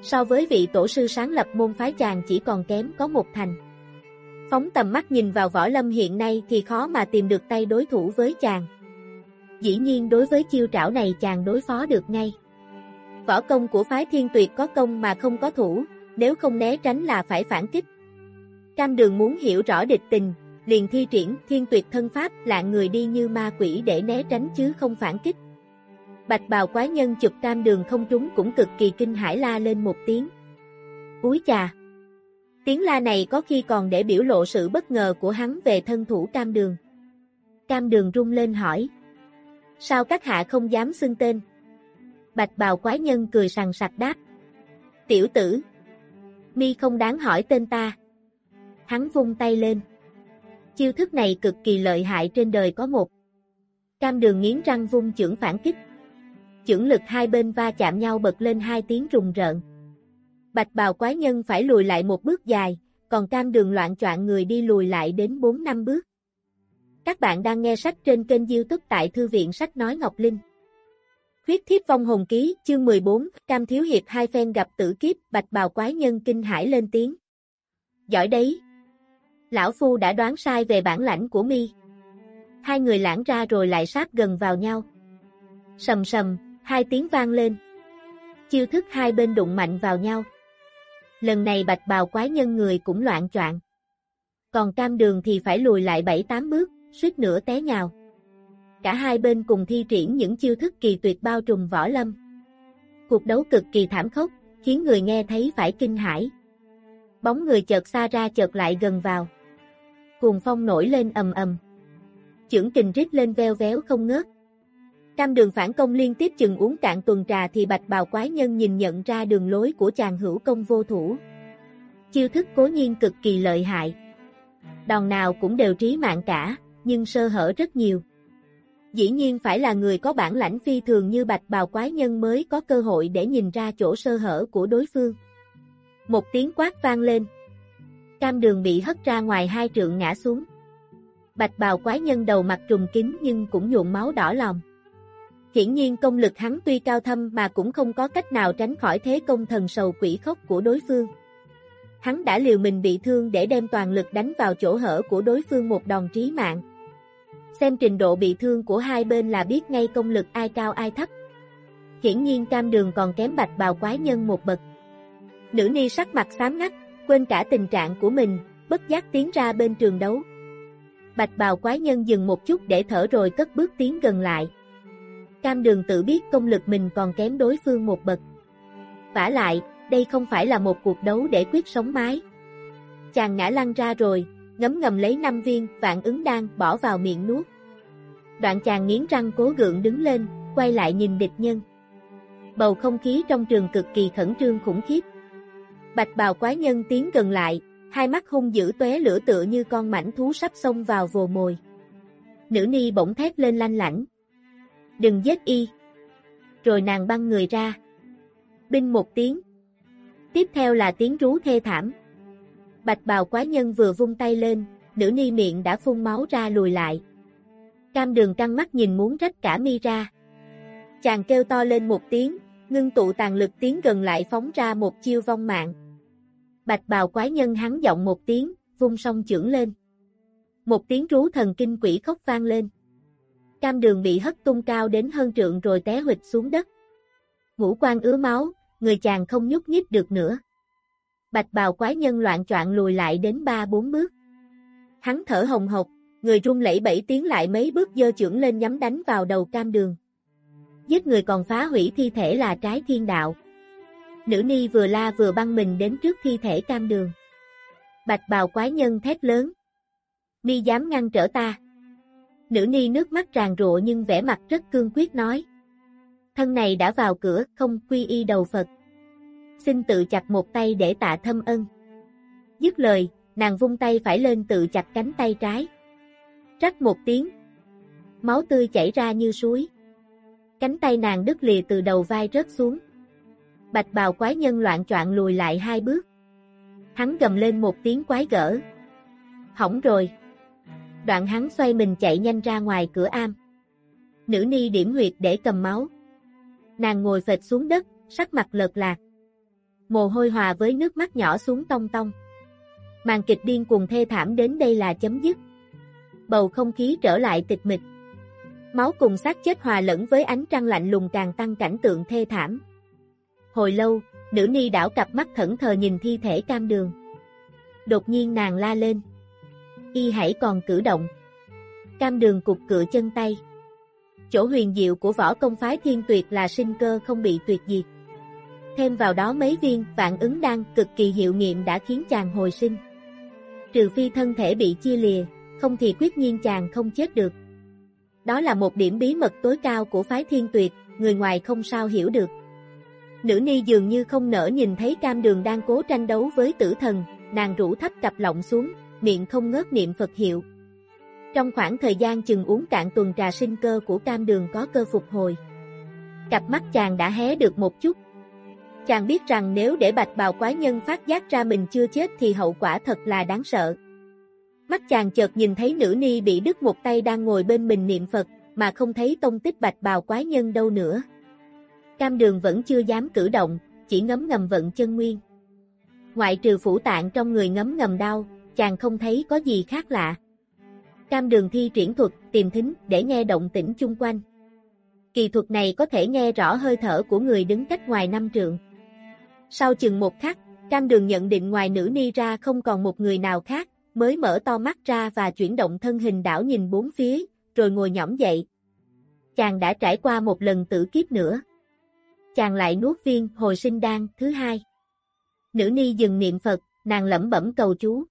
So với vị tổ sư sáng lập môn phái chàng chỉ còn kém có một thành. Phóng tầm mắt nhìn vào võ lâm hiện nay thì khó mà tìm được tay đối thủ với chàng. Dĩ nhiên đối với chiêu trảo này chàng đối phó được ngay. Võ công của phái thiên tuyệt có công mà không có thủ, nếu không né tránh là phải phản kích. Cam đường muốn hiểu rõ địch tình, liền thi triển thiên tuyệt thân pháp lạng người đi như ma quỷ để né tránh chứ không phản kích. Bạch bào quái nhân chụp cam đường không trúng cũng cực kỳ kinh hãi la lên một tiếng. Úi chà! Tiếng la này có khi còn để biểu lộ sự bất ngờ của hắn về thân thủ cam đường. Cam đường rung lên hỏi. Sao các hạ không dám xưng tên? Bạch bào quái nhân cười sằng sặc đáp. Tiểu tử! Mi không đáng hỏi tên ta. Hắn vung tay lên. Chiêu thức này cực kỳ lợi hại trên đời có một. Cam đường nghiến răng vung chưởng phản kích. Chưởng lực hai bên va chạm nhau bật lên hai tiếng rùng rợn. Bạch bào quái nhân phải lùi lại một bước dài, còn cam đường loạn choạng người đi lùi lại đến 4 năm bước. Các bạn đang nghe sách trên kênh youtube tại Thư viện Sách Nói Ngọc Linh. Huyết thiếp vong hồn ký, chương 14, cam thiếu hiệp hai phen gặp tử kiếp, bạch bào quái nhân kinh hải lên tiếng. Giỏi đấy! Lão Phu đã đoán sai về bản lãnh của mi. Hai người lãng ra rồi lại sát gần vào nhau. Sầm sầm, hai tiếng vang lên. Chiêu thức hai bên đụng mạnh vào nhau. Lần này bạch bào quái nhân người cũng loạn choạng. Còn cam đường thì phải lùi lại 7-8 bước, suýt nữa té nhào. Cả hai bên cùng thi triển những chiêu thức kỳ tuyệt bao trùm võ lâm. Cuộc đấu cực kỳ thảm khốc, khiến người nghe thấy phải kinh hãi. Bóng người chợt xa ra chợt lại gần vào. Cuồng phong nổi lên ầm ầm. Chưởng kình rít lên veo véo không ngớt. Cam đường phản công liên tiếp chừng uống cạn tuần trà thì bạch bào quái nhân nhìn nhận ra đường lối của chàng hữu công vô thủ. Chiêu thức cố nhiên cực kỳ lợi hại. Đòn nào cũng đều trí mạng cả, nhưng sơ hở rất nhiều. Dĩ nhiên phải là người có bản lãnh phi thường như bạch bào quái nhân mới có cơ hội để nhìn ra chỗ sơ hở của đối phương. Một tiếng quát vang lên. Cam đường bị hất ra ngoài hai trượng ngã xuống. Bạch bào quái nhân đầu mặt trùng kín nhưng cũng nhuộm máu đỏ lòng. Hiển nhiên công lực hắn tuy cao thâm mà cũng không có cách nào tránh khỏi thế công thần sầu quỷ khốc của đối phương. Hắn đã liều mình bị thương để đem toàn lực đánh vào chỗ hở của đối phương một đòn trí mạng. Xem trình độ bị thương của hai bên là biết ngay công lực ai cao ai thấp. Hiển nhiên cam đường còn kém bạch bào quái nhân một bậc. Nữ ni sắc mặt xám ngắt, quên cả tình trạng của mình, bất giác tiến ra bên trường đấu. Bạch bào quái nhân dừng một chút để thở rồi cất bước tiến gần lại. Cam đường tự biết công lực mình còn kém đối phương một bậc. vả lại, đây không phải là một cuộc đấu để quyết sống mái. Chàng ngã lăn ra rồi, ngấm ngầm lấy năm viên vạn ứng đan bỏ vào miệng nuốt. Đoạn chàng nghiến răng cố gượng đứng lên, quay lại nhìn địch nhân. Bầu không khí trong trường cực kỳ khẩn trương khủng khiếp. Bạch bào quái nhân tiến gần lại, hai mắt hung dữ tóe lửa tựa như con mảnh thú sắp xông vào vồ mồi. Nữ ni bỗng thét lên lanh lảnh. Đừng giết y. Rồi nàng băng người ra. Binh một tiếng. Tiếp theo là tiếng rú thê thảm. Bạch bào quái nhân vừa vung tay lên, nữ ni miệng đã phun máu ra lùi lại. Cam đường căng mắt nhìn muốn rách cả mi ra. Chàng kêu to lên một tiếng, ngưng tụ tàn lực tiến gần lại phóng ra một chiêu vong mạng. Bạch bào quái nhân hắn giọng một tiếng, vung song chưởng lên. Một tiếng rú thần kinh quỷ khóc vang lên. Cam đường bị hất tung cao đến hơn trượng rồi té hụt xuống đất. Ngũ quan ứa máu, người chàng không nhúc nhích được nữa. Bạch bào quái nhân loạn choạng lùi lại đến ba bốn bước. Hắn thở hồng hộc, người run lẩy bẩy tiến lại mấy bước dơ chưởng lên nhắm đánh vào đầu cam đường. Giết người còn phá hủy thi thể là trái thiên đạo. Nữ ni vừa la vừa băng mình đến trước thi thể cam đường. Bạch bào quái nhân thét lớn. Mi dám ngăn trở ta. Nữ ni nước mắt ràng rụa nhưng vẻ mặt rất cương quyết nói. Thân này đã vào cửa, không quy y đầu Phật. Xin tự chặt một tay để tạ thâm ân. Dứt lời, nàng vung tay phải lên tự chặt cánh tay trái. Rắc một tiếng. Máu tươi chảy ra như suối. Cánh tay nàng đứt lìa từ đầu vai rớt xuống. Bạch bào quái nhân loạn choạng lùi lại hai bước. Hắn gầm lên một tiếng quái gở. Hỏng rồi. Đoạn hắn xoay mình chạy nhanh ra ngoài cửa am. Nữ ni điểm huyệt để cầm máu. Nàng ngồi phệt xuống đất, sắc mặt lợt lạc. Mồ hôi hòa với nước mắt nhỏ xuống tông tông. Màn kịch điên cuồng thê thảm đến đây là chấm dứt. Bầu không khí trở lại tịch mịch. Máu cùng xác chết hòa lẫn với ánh trăng lạnh lùng càng tăng cảnh tượng thê thảm. Hồi lâu, nữ ni đảo cặp mắt thẫn thờ nhìn thi thể cam đường. Đột nhiên nàng la lên. Y hãy còn cử động. Cam đường cục cựa chân tay. Chỗ huyền diệu của võ công phái thiên tuyệt là sinh cơ không bị tuyệt diệt. Thêm vào đó mấy viên vạn ứng đan cực kỳ hiệu nghiệm đã khiến chàng hồi sinh. Trừ phi thân thể bị chia lìa, không thì quyết nhiên chàng không chết được. Đó là một điểm bí mật tối cao của phái thiên tuyệt, người ngoài không sao hiểu được. Nữ ni dường như không nỡ nhìn thấy cam đường đang cố tranh đấu với tử thần, nàng rủ thấp cặp lọng xuống, miệng không ngớt niệm Phật hiệu. Trong khoảng thời gian chừng uống cạn tuần trà sinh cơ của cam đường có cơ phục hồi. Cặp mắt chàng đã hé được một chút. Chàng biết rằng nếu để bạch bào quái nhân phát giác ra mình chưa chết thì hậu quả thật là đáng sợ. Mắt chàng chợt nhìn thấy nữ ni bị đứt một tay đang ngồi bên mình niệm Phật, mà không thấy tông tích bạch bào quái nhân đâu nữa. Cam đường vẫn chưa dám cử động, chỉ ngấm ngầm vận chân nguyên. Ngoại trừ phủ tạng trong người ngấm ngầm đau, chàng không thấy có gì khác lạ. Cam đường thi triển thuật, tìm thính, để nghe động tĩnh chung quanh. Kỳ thuật này có thể nghe rõ hơi thở của người đứng cách ngoài năm trượng. Sau chừng một khắc, cam đường nhận định ngoài nữ ni ra không còn một người nào khác, mới mở to mắt ra và chuyển động thân hình đảo nhìn bốn phía, rồi ngồi nhõm dậy. Chàng đã trải qua một lần tử kiếp nữa. Chàng lại nuốt viên hồi sinh đan thứ hai. Nữ ni dừng niệm Phật, nàng lẩm bẩm cầu chú.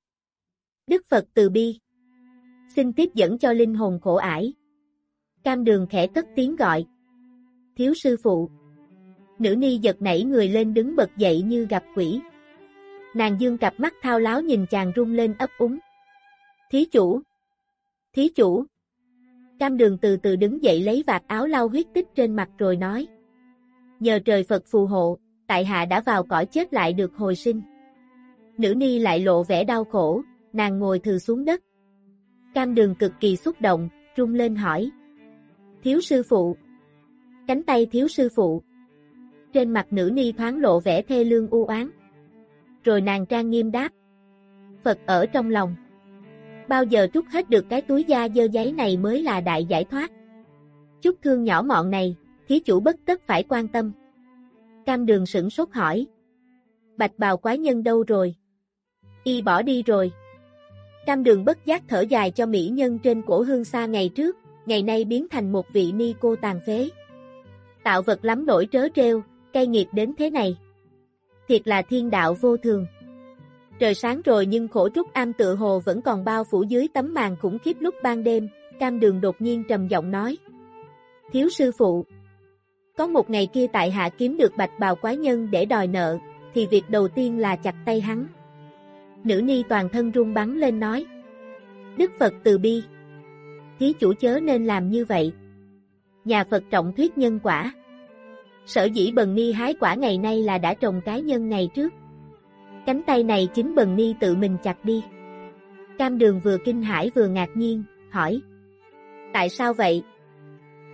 Đức Phật từ bi. Xin tiếp dẫn cho linh hồn khổ ải. Cam đường khẽ cất tiếng gọi. Thiếu sư phụ. Nữ ni giật nảy người lên đứng bật dậy như gặp quỷ. Nàng dương cặp mắt thao láo nhìn chàng rung lên ấp úng. Thí chủ! Thí chủ! Cam đường từ từ đứng dậy lấy vạt áo lau huyết tích trên mặt rồi nói. Nhờ trời Phật phù hộ, tại hạ đã vào cõi chết lại được hồi sinh. Nữ ni lại lộ vẻ đau khổ, nàng ngồi thừa xuống đất. Cam đường cực kỳ xúc động, rung lên hỏi. Thiếu sư phụ. Cánh tay thiếu sư phụ. Trên mặt nữ ni thoáng lộ vẻ thê lương u oán. Rồi nàng trang nghiêm đáp. Phật ở trong lòng. Bao giờ trút hết được cái túi da dơ giấy này mới là đại giải thoát. Chút thương nhỏ mọn này, thí chủ bất tất phải quan tâm. Cam đường sửng sốt hỏi. Bạch bào quái nhân đâu rồi? Y bỏ đi rồi. Cam đường bất giác thở dài cho mỹ nhân trên cổ hương xa ngày trước, ngày nay biến thành một vị ni cô tàn phế. Tạo vật lắm nổi trớ treo, cay nghiệt đến thế này. Thiệt là thiên đạo vô thường. Trời sáng rồi nhưng khổ trúc am tự hồ vẫn còn bao phủ dưới tấm màn khủng khiếp lúc ban đêm, cam đường đột nhiên trầm giọng nói. Thiếu sư phụ. Có một ngày kia tại hạ kiếm được bạch bào quái nhân để đòi nợ, thì việc đầu tiên là chặt tay hắn. Nữ ni toàn thân run bắn lên nói. Đức Phật từ bi. Thí chủ chớ nên làm như vậy. Nhà Phật trọng thuyết nhân quả. Sở dĩ bần ni hái quả ngày nay là đã trồng cái nhân ngày trước. Cánh tay này chính bần ni tự mình chặt đi. Cam đường vừa kinh hãi vừa ngạc nhiên, hỏi. Tại sao vậy?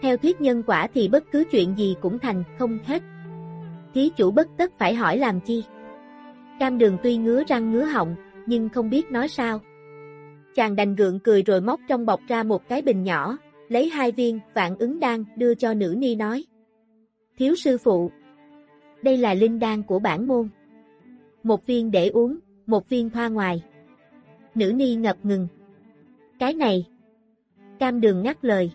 Theo thuyết nhân quả thì bất cứ chuyện gì cũng thành, không hết. Thí chủ bất tất phải hỏi làm chi. Cam đường tuy ngứa răng ngứa họng, nhưng không biết nói sao. Chàng đành gượng cười rồi móc trong bọc ra một cái bình nhỏ, lấy hai viên vạn ứng đan đưa cho nữ ni nói. Thiếu sư phụ, đây là linh đan của bản môn. Một viên để uống, một viên thoa ngoài. Nữ ni ngập ngừng. Cái này. Cam đường ngắt lời.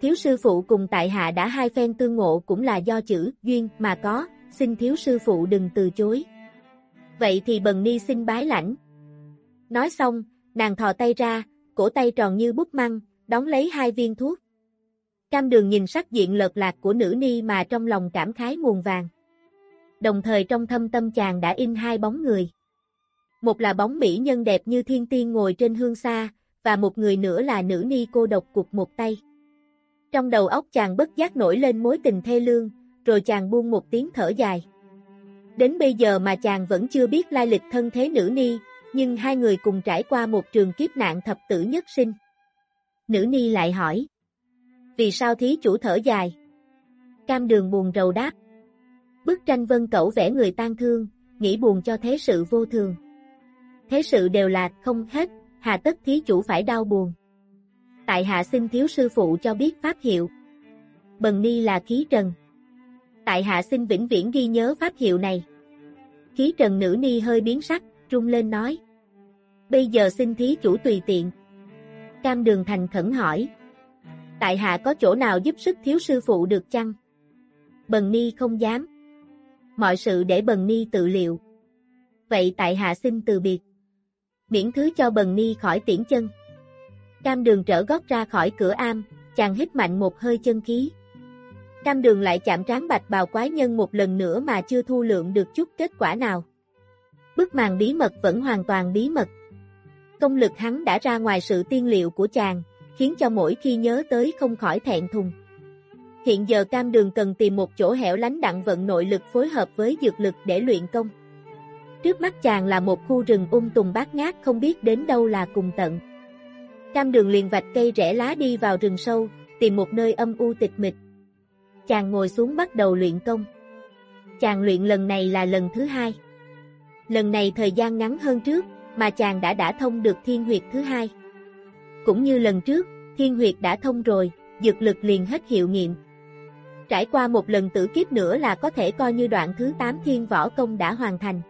Thiếu sư phụ cùng tại hạ đã hai phen tương ngộ cũng là do chữ duyên mà có, xin thiếu sư phụ đừng từ chối. Vậy thì bần ni xin bái lãnh. Nói xong, nàng thò tay ra, cổ tay tròn như bút măng, đón lấy hai viên thuốc. Cam đường nhìn sắc diện lợt lạc của nữ ni mà trong lòng cảm khái nguồn vàng. Đồng thời trong thâm tâm chàng đã in hai bóng người. Một là bóng mỹ nhân đẹp như thiên tiên ngồi trên hương xa, và một người nữa là nữ ni cô độc cục một tay. Trong đầu óc chàng bất giác nổi lên mối tình thê lương, rồi chàng buông một tiếng thở dài. Đến bây giờ mà chàng vẫn chưa biết lai lịch thân thế nữ ni, nhưng hai người cùng trải qua một trường kiếp nạn thập tử nhất sinh. Nữ ni lại hỏi. Vì sao thí chủ thở dài? Cam đường buồn rầu đáp. Bức tranh vân cẩu vẽ người tan thương, nghĩ buồn cho thế sự vô thường. Thế sự đều là không hết, hà tất thí chủ phải đau buồn. Tại hạ xin thiếu sư phụ cho biết pháp hiệu. Bần ni là khí trần. Tại hạ xin vĩnh viễn ghi nhớ pháp hiệu này. Khí trần nữ ni hơi biến sắc, trung lên nói. Bây giờ xin thí chủ tùy tiện. Cam đường thành khẩn hỏi. Tại hạ có chỗ nào giúp sức thiếu sư phụ được chăng? Bần ni không dám. Mọi sự để bần ni tự liệu. Vậy tại hạ xin từ biệt. Miễn thứ cho bần ni khỏi tiễn chân. Cam đường trở gót ra khỏi cửa am, chàng hít mạnh một hơi chân khí. Cam đường lại chạm trán bạch bào quái nhân một lần nữa mà chưa thu lượng được chút kết quả nào. Bức màn bí mật vẫn hoàn toàn bí mật. Công lực hắn đã ra ngoài sự tiên liệu của chàng, khiến cho mỗi khi nhớ tới không khỏi thẹn thùng. Hiện giờ cam đường cần tìm một chỗ hẻo lánh đặng vận nội lực phối hợp với dược lực để luyện công. Trước mắt chàng là một khu rừng um tùng bát ngát không biết đến đâu là cùng tận. Cam đường liền vạch cây rẽ lá đi vào rừng sâu, tìm một nơi âm u tịch mịch. Chàng ngồi xuống bắt đầu luyện công. Chàng luyện lần này là lần thứ hai. Lần này thời gian ngắn hơn trước, mà chàng đã đã thông được thiên huyệt thứ hai. Cũng như lần trước, thiên huyệt đã thông rồi, dược lực liền hết hiệu nghiệm. Trải qua một lần tử kiếp nữa là có thể coi như đoạn thứ 8 thiên võ công đã hoàn thành.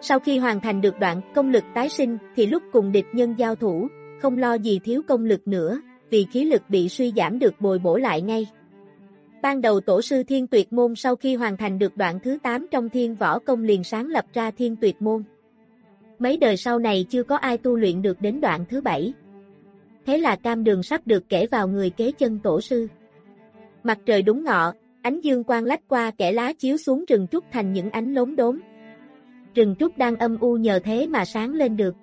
Sau khi hoàn thành được đoạn công lực tái sinh thì lúc cùng địch nhân giao thủ, không lo gì thiếu công lực nữa, vì khí lực bị suy giảm được bồi bổ lại ngay. Ban đầu tổ sư thiên tuyệt môn sau khi hoàn thành được đoạn thứ 8 trong thiên võ công liền sáng lập ra thiên tuyệt môn. Mấy đời sau này chưa có ai tu luyện được đến đoạn thứ 7. Thế là cam đường sắp được kể vào người kế chân tổ sư. Mặt trời đúng ngọ, ánh dương quang lách qua kẻ lá chiếu xuống rừng trúc thành những ánh lốm đốm. Rừng trúc đang âm u nhờ thế mà sáng lên được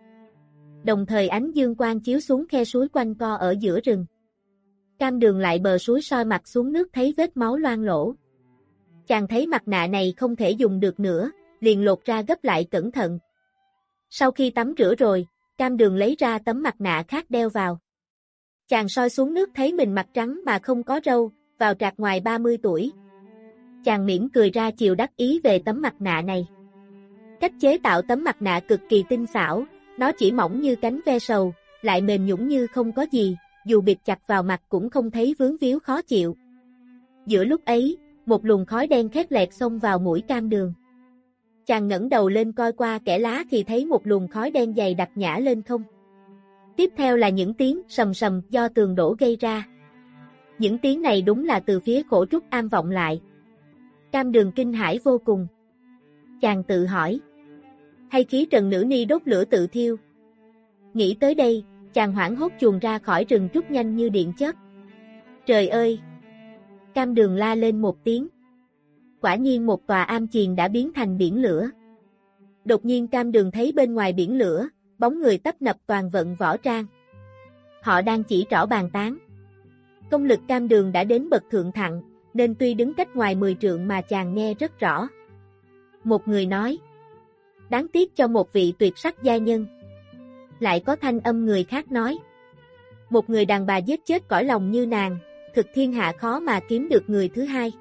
đồng thời ánh dương quang chiếu xuống khe suối quanh co ở giữa rừng. Cam đường lại bờ suối soi mặt xuống nước thấy vết máu loang lỗ. Chàng thấy mặt nạ này không thể dùng được nữa, liền lột ra gấp lại cẩn thận. Sau khi tắm rửa rồi, cam đường lấy ra tấm mặt nạ khác đeo vào. Chàng soi xuống nước thấy mình mặt trắng mà không có râu, vào trạc ngoài 30 tuổi. Chàng mỉm cười ra chiều đắc ý về tấm mặt nạ này. Cách chế tạo tấm mặt nạ cực kỳ tinh xảo, nó chỉ mỏng như cánh ve sầu, lại mềm nhũng như không có gì, dù bịt chặt vào mặt cũng không thấy vướng víu khó chịu. Giữa lúc ấy, một luồng khói đen khét lẹt xông vào mũi cam đường. Chàng ngẩng đầu lên coi qua kẻ lá thì thấy một luồng khói đen dày đặc nhả lên không. Tiếp theo là những tiếng sầm sầm do tường đổ gây ra. Những tiếng này đúng là từ phía cổ trúc am vọng lại. Cam đường kinh hãi vô cùng. Chàng tự hỏi. Hay khí trần nữ ni đốt lửa tự thiêu. Nghĩ tới đây, chàng hoảng hốt chuồn ra khỏi rừng trúc nhanh như điện chớp. Trời ơi! Cam đường la lên một tiếng. Quả nhiên một tòa am chiền đã biến thành biển lửa. Đột nhiên cam đường thấy bên ngoài biển lửa, bóng người tấp nập toàn vận võ trang. Họ đang chỉ trỏ bàn tán. Công lực cam đường đã đến bậc thượng thặng, nên tuy đứng cách ngoài 10 trượng mà chàng nghe rất rõ. Một người nói, đáng tiếc cho một vị tuyệt sắc gia nhân. Lại có thanh âm người khác nói, một người đàn bà giết chết cõi lòng như nàng, thực thiên hạ khó mà kiếm được người thứ hai.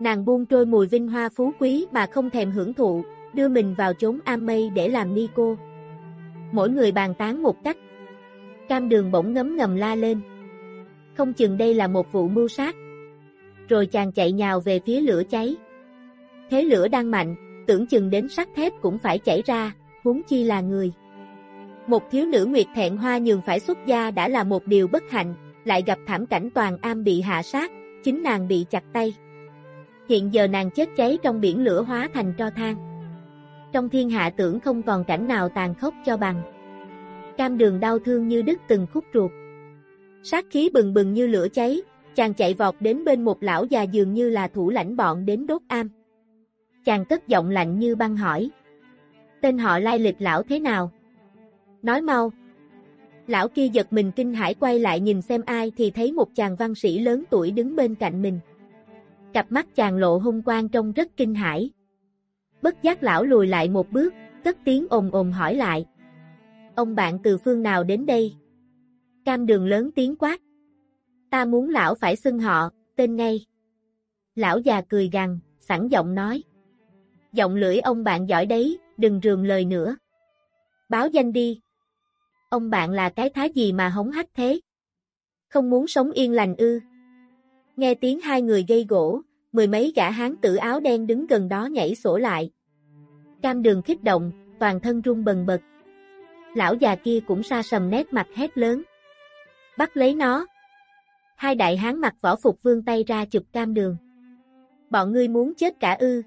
Nàng buông trôi mùi vinh hoa phú quý mà không thèm hưởng thụ, đưa mình vào chốn am mây để làm ni cô. Mỗi người bàn tán một cách. Cam đường bỗng ngấm ngầm la lên. Không chừng đây là một vụ mưu sát. Rồi chàng chạy nhào về phía lửa cháy. Thế lửa đang mạnh, tưởng chừng đến sắt thép cũng phải chảy ra, huống chi là người. Một thiếu nữ nguyệt thẹn hoa nhường phải xuất gia đã là một điều bất hạnh, lại gặp thảm cảnh toàn am bị hạ sát, chính nàng bị chặt tay. Hiện giờ nàng chết cháy trong biển lửa hóa thành tro than. Trong thiên hạ tưởng không còn cảnh nào tàn khốc cho bằng. Cam đường đau thương như đứt từng khúc ruột. Sát khí bừng bừng như lửa cháy, chàng chạy vọt đến bên một lão già dường như là thủ lãnh bọn đến đốt am. Chàng cất giọng lạnh như băng hỏi. Tên họ lai lịch lão thế nào? Nói mau. Lão kia giật mình kinh hãi quay lại nhìn xem ai thì thấy một chàng văn sĩ lớn tuổi đứng bên cạnh mình. Cặp mắt chàng lộ hung quang trông rất kinh hãi. Bất giác lão lùi lại một bước, cất tiếng ồn ồn hỏi lại. Ông bạn từ phương nào đến đây? Cam đường lớn tiếng quát. Ta muốn lão phải xưng họ, tên ngay. Lão già cười gằn, sẵn giọng nói. Giọng lưỡi ông bạn giỏi đấy, đừng rườm lời nữa. Báo danh đi. Ông bạn là cái thái gì mà hống hách thế? Không muốn sống yên lành ư. Nghe tiếng hai người gây gỗ, mười mấy gã hán tử áo đen đứng gần đó nhảy sổ lại. Cam đường kích động, toàn thân run bần bật. Lão già kia cũng sa sầm nét mặt hét lớn. Bắt lấy nó. Hai đại hán mặc võ phục vương tay ra chụp cam đường. Bọn ngươi muốn chết cả ư.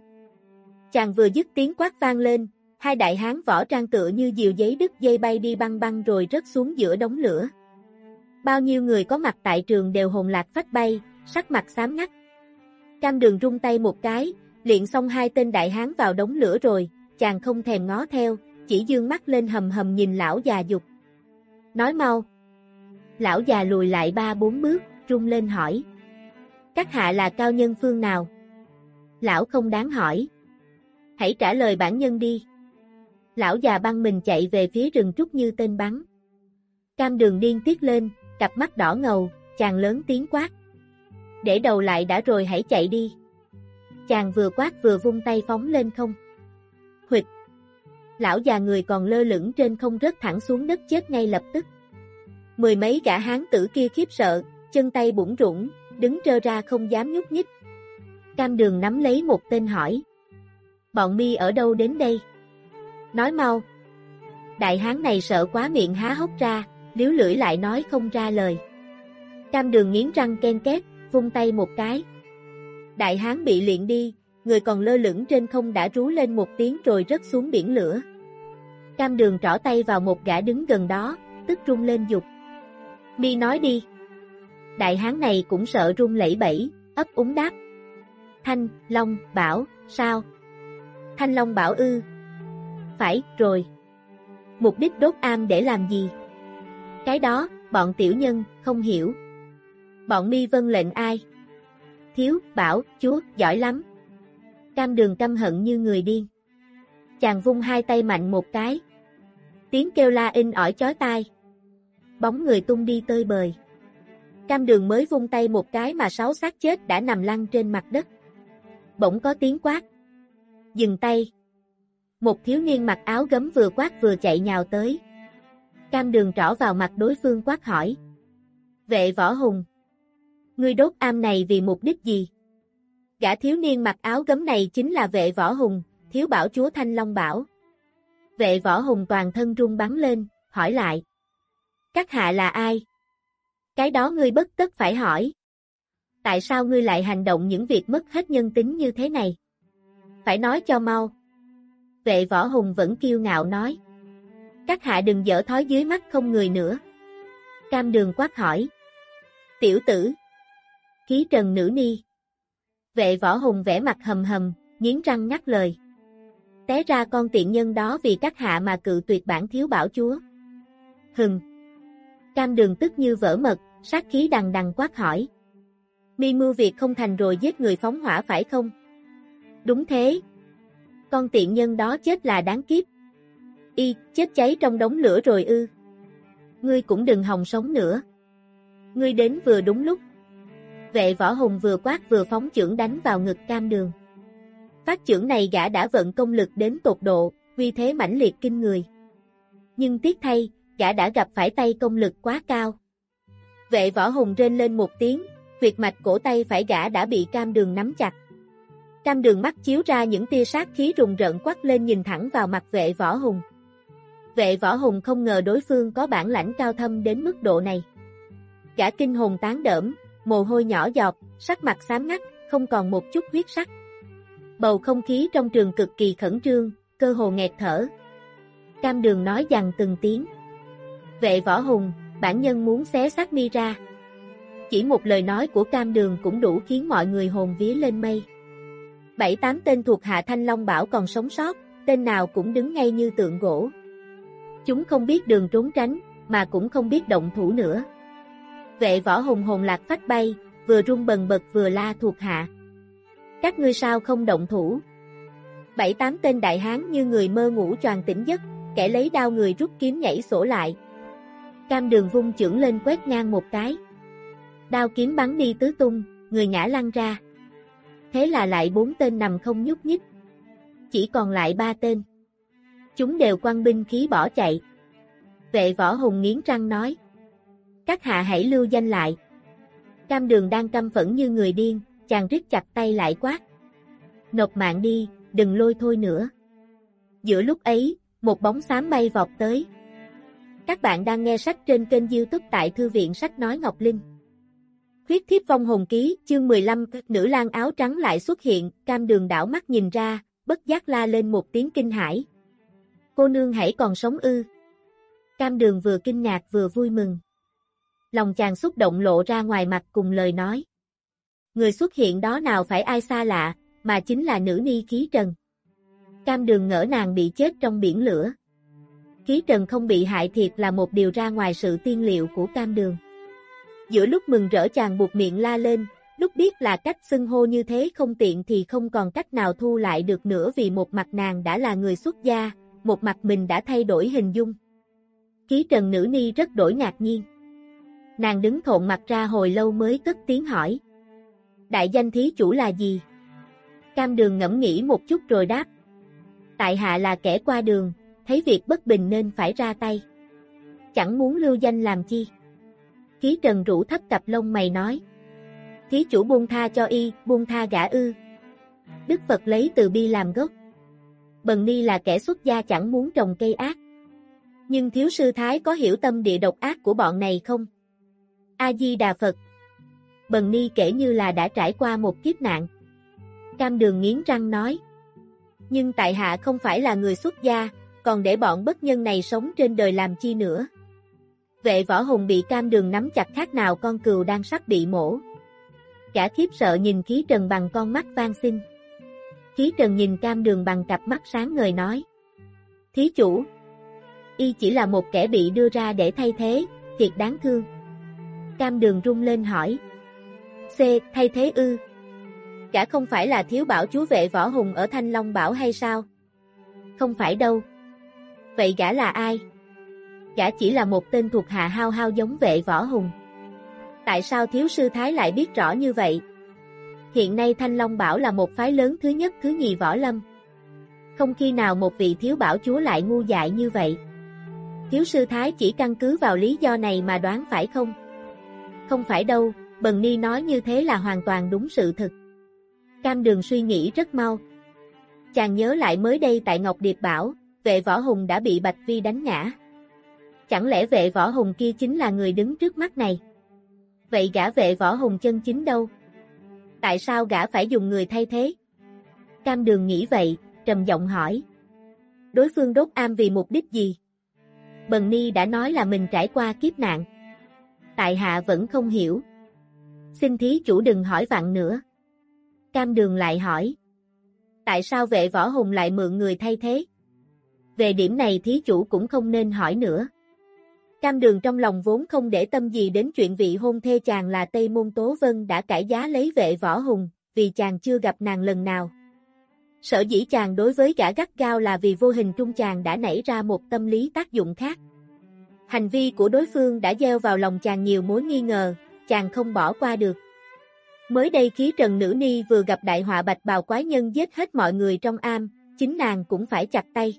Chàng vừa dứt tiếng quát vang lên, hai đại hán võ trang tựa như diều giấy đứt dây bay đi băng băng rồi rớt xuống giữa đống lửa. Bao nhiêu người có mặt tại trường đều hồn lạc phách bay, sắc mặt xám ngắt. Cam đường rung tay một cái, luyện xong hai tên đại hán vào đống lửa rồi, chàng không thèm ngó theo, chỉ dương mắt lên hầm hầm nhìn lão già dục. Nói mau. Lão già lùi lại ba bốn bước, rung lên hỏi. Các hạ là cao nhân phương nào? Lão không đáng hỏi. Hãy trả lời bản nhân đi. Lão già băng mình chạy về phía rừng trúc như tên bắn. Cam đường điên tiết lên, cặp mắt đỏ ngầu, chàng lớn tiếng quát. Để đầu lại đã rồi hãy chạy đi. Chàng vừa quát vừa vung tay phóng lên không. Huyệt. Lão già người còn lơ lửng trên không rớt thẳng xuống đất chết ngay lập tức. Mười mấy gã hán tử kia khiếp sợ, chân tay bủng rủng, đứng trơ ra không dám nhúc nhích. Cam đường nắm lấy một tên hỏi. Bọn mi ở đâu đến đây? Nói mau. Đại hán này sợ quá miệng há hốc ra, liếu lưỡi lại nói không ra lời. Cam đường nghiến răng ken két, vung tay một cái. Đại hán bị liện đi, người còn lơ lửng trên không đã rú lên một tiếng rồi rớt xuống biển lửa. Cam đường trỏ tay vào một gã đứng gần đó, tức rung lên dục. Mi nói đi. Đại hán này cũng sợ rung lẫy bẫy, ấp úng đáp. Thanh, Long, Bảo, sao? Thanh Long bảo ư. Phải, rồi. Mục đích đốt am để làm gì? Cái đó, bọn tiểu nhân, không hiểu. Bọn mi vân lệnh ai? Thiếu, bảo, chúa, giỏi lắm. Cam đường căm hận như người điên. Chàng vung hai tay mạnh một cái. Tiếng kêu la in ỏi chói tai. Bóng người tung đi tơi bời. Cam đường mới vung tay một cái mà sáu xác chết đã nằm lăn trên mặt đất. Bỗng có tiếng quát. Dừng tay. Một thiếu niên mặc áo gấm vừa quát vừa chạy nhào tới. Cam đường trỏ vào mặt đối phương quát hỏi. Vệ võ hùng. Ngươi đốt am này vì mục đích gì? Gã thiếu niên mặc áo gấm này chính là vệ võ hùng, thiếu bảo chúa Thanh Long Bảo. Vệ võ hùng toàn thân run bắn lên, hỏi lại. Các hạ là ai? Cái đó ngươi bất tất phải hỏi. Tại sao ngươi lại hành động những việc mất hết nhân tính như thế này? Phải nói cho mau. Vệ võ hùng vẫn kiêu ngạo nói. Các hạ đừng dở thói dưới mắt không người nữa. Cam đường quát hỏi. Tiểu tử. Ký trần nữ ni. Vệ võ hùng vẽ mặt hầm hầm, nghiến răng ngắt lời. Té ra con tiện nhân đó vì các hạ mà cự tuyệt bản thiếu bảo chúa. Hừng. Cam đường tức như vỡ mật, sát khí đằng đằng quát hỏi. Mi mưu việc không thành rồi giết người phóng hỏa phải không? Đúng thế. Con tiện nhân đó chết là đáng kiếp. Y, chết cháy trong đống lửa rồi ư. Ngươi cũng đừng hòng sống nữa. Ngươi đến vừa đúng lúc. Vệ võ hùng vừa quát vừa phóng chưởng đánh vào ngực cam đường. Phát chưởng này gã đã vận công lực đến tột độ, vì thế mãnh liệt kinh người. Nhưng tiếc thay, gã đã gặp phải tay công lực quá cao. Vệ võ hùng rên lên một tiếng, huyệt mạch cổ tay phải gã đã bị cam đường nắm chặt. Cam đường mắt chiếu ra những tia sát khí rùng rợn quắc lên nhìn thẳng vào mặt vệ võ hùng. Vệ võ hùng không ngờ đối phương có bản lãnh cao thâm đến mức độ này. Gã kinh hồn tán đỡm, mồ hôi nhỏ giọt, sắc mặt xám ngắt, không còn một chút huyết sắc. Bầu không khí trong trường cực kỳ khẩn trương, cơ hồ nghẹt thở. Cam đường nói dằn từng tiếng. Vệ võ hùng, bản nhân muốn xé xác mi ra. Chỉ một lời nói của cam đường cũng đủ khiến mọi người hồn vía lên mây. Bảy tám tên thuộc hạ Thanh Long Bảo còn sống sót, tên nào cũng đứng ngay như tượng gỗ. Chúng không biết đường trốn tránh, mà cũng không biết động thủ nữa. Vệ võ hùng hồn lạc phách bay, vừa rung bần bật vừa la thuộc hạ. Các ngươi sao không động thủ? Bảy tám tên đại hán như người mơ ngủ choàng tỉnh giấc, kẻ lấy đao người rút kiếm nhảy sổ lại. Cam đường vung trưởng lên quét ngang một cái. Đao kiếm bắn đi tứ tung, người ngã lăn ra. Thế là lại bốn tên nằm không nhúc nhích. Chỉ còn lại ba tên. Chúng đều quăng binh khí bỏ chạy. Vệ võ hùng nghiến răng nói. Các hạ hãy lưu danh lại. Cam đường đang căm phẫn như người điên, chàng rít chặt tay lại quát. Nộp mạng đi, đừng lôi thôi nữa. Giữa lúc ấy, một bóng xám bay vọt tới. Các bạn đang nghe sách trên kênh youtube tại Thư viện Sách Nói Ngọc Linh. Huyết thiếp vong hồn ký, chương 15, nữ lang áo trắng lại xuất hiện, cam đường đảo mắt nhìn ra, bất giác la lên một tiếng kinh hãi. Cô nương hãy còn sống ư. Cam đường vừa kinh ngạc vừa vui mừng. Lòng chàng xúc động lộ ra ngoài mặt cùng lời nói. Người xuất hiện đó nào phải ai xa lạ, mà chính là nữ ni khí trần. Cam đường ngỡ nàng bị chết trong biển lửa. Khí trần không bị hại thiệt là một điều ra ngoài sự tiên liệu của cam đường. Giữa lúc mừng rỡ chàng buộc miệng la lên, lúc biết là cách xưng hô như thế không tiện thì không còn cách nào thu lại được nữa vì một mặt nàng đã là người xuất gia, một mặt mình đã thay đổi hình dung. Ký trần nữ ni rất đổi ngạc nhiên. Nàng đứng thộn mặt ra hồi lâu mới cất tiếng hỏi. Đại danh thí chủ là gì? Cam đường ngẫm nghĩ một chút rồi đáp. Tại hạ là kẻ qua đường, thấy việc bất bình nên phải ra tay. Chẳng muốn lưu danh làm chi. Ký trần rủ thấp cặp lông mày nói. Thí chủ buông tha cho y, buông tha gã ư. Đức Phật lấy từ bi làm gốc. Bần ni là kẻ xuất gia chẳng muốn trồng cây ác. Nhưng thiếu sư thái có hiểu tâm địa độc ác của bọn này không? A-di-đà Phật Bần ni kể như là đã trải qua một kiếp nạn. Cam đường nghiến răng nói. Nhưng tại hạ không phải là người xuất gia, còn để bọn bất nhân này sống trên đời làm chi nữa. Vệ võ hùng bị cam đường nắm chặt khác nào con cừu đang sắp bị mổ. Cả khiếp sợ nhìn khí trần bằng con mắt van xin. Khí trần nhìn cam đường bằng cặp mắt sáng ngời nói. Thí chủ, y chỉ là một kẻ bị đưa ra để thay thế, thiệt đáng thương. Cam đường rung lên hỏi. C. Thay thế ư? Cả không phải là thiếu bảo chúa vệ võ hùng ở Thanh Long Bảo hay sao? Không phải đâu. Vậy gã là ai? Gã chỉ là một tên thuộc hạ hao hao giống vệ võ hùng. Tại sao thiếu sư Thái lại biết rõ như vậy? Hiện nay Thanh Long Bảo là một phái lớn thứ nhất thứ nhì võ lâm. Không khi nào một vị thiếu bảo chúa lại ngu dại như vậy. Thiếu sư Thái chỉ căn cứ vào lý do này mà đoán phải không? Không phải đâu, Bần Ni nói như thế là hoàn toàn đúng sự thực. Cam đường suy nghĩ rất mau. Chàng nhớ lại mới đây tại Ngọc Điệp Bảo, vệ võ hùng đã bị Bạch Vi đánh ngã. Chẳng lẽ vệ võ hùng kia chính là người đứng trước mắt này? Vậy gã vệ võ hùng chân chính đâu? Tại sao gã phải dùng người thay thế? Cam đường nghĩ vậy, trầm giọng hỏi. Đối phương đốt am vì mục đích gì? Bần Ni đã nói là mình trải qua kiếp nạn. Tại hạ vẫn không hiểu. Xin thí chủ đừng hỏi vặn nữa. Cam đường lại hỏi. Tại sao vệ võ hùng lại mượn người thay thế? Về điểm này thí chủ cũng không nên hỏi nữa. Cam đường trong lòng vốn không để tâm gì đến chuyện vị hôn thê chàng là Tây Môn Tố Vân đã cải giá lấy vệ võ hùng, vì chàng chưa gặp nàng lần nào. Sở dĩ chàng đối với gã gắt gao là vì vô hình trung chàng đã nảy ra một tâm lý tác dụng khác. Hành vi của đối phương đã gieo vào lòng chàng nhiều mối nghi ngờ, chàng không bỏ qua được. Mới đây khí trần nữ ni vừa gặp đại họa bạch bào quái nhân giết hết mọi người trong am, chính nàng cũng phải chặt tay.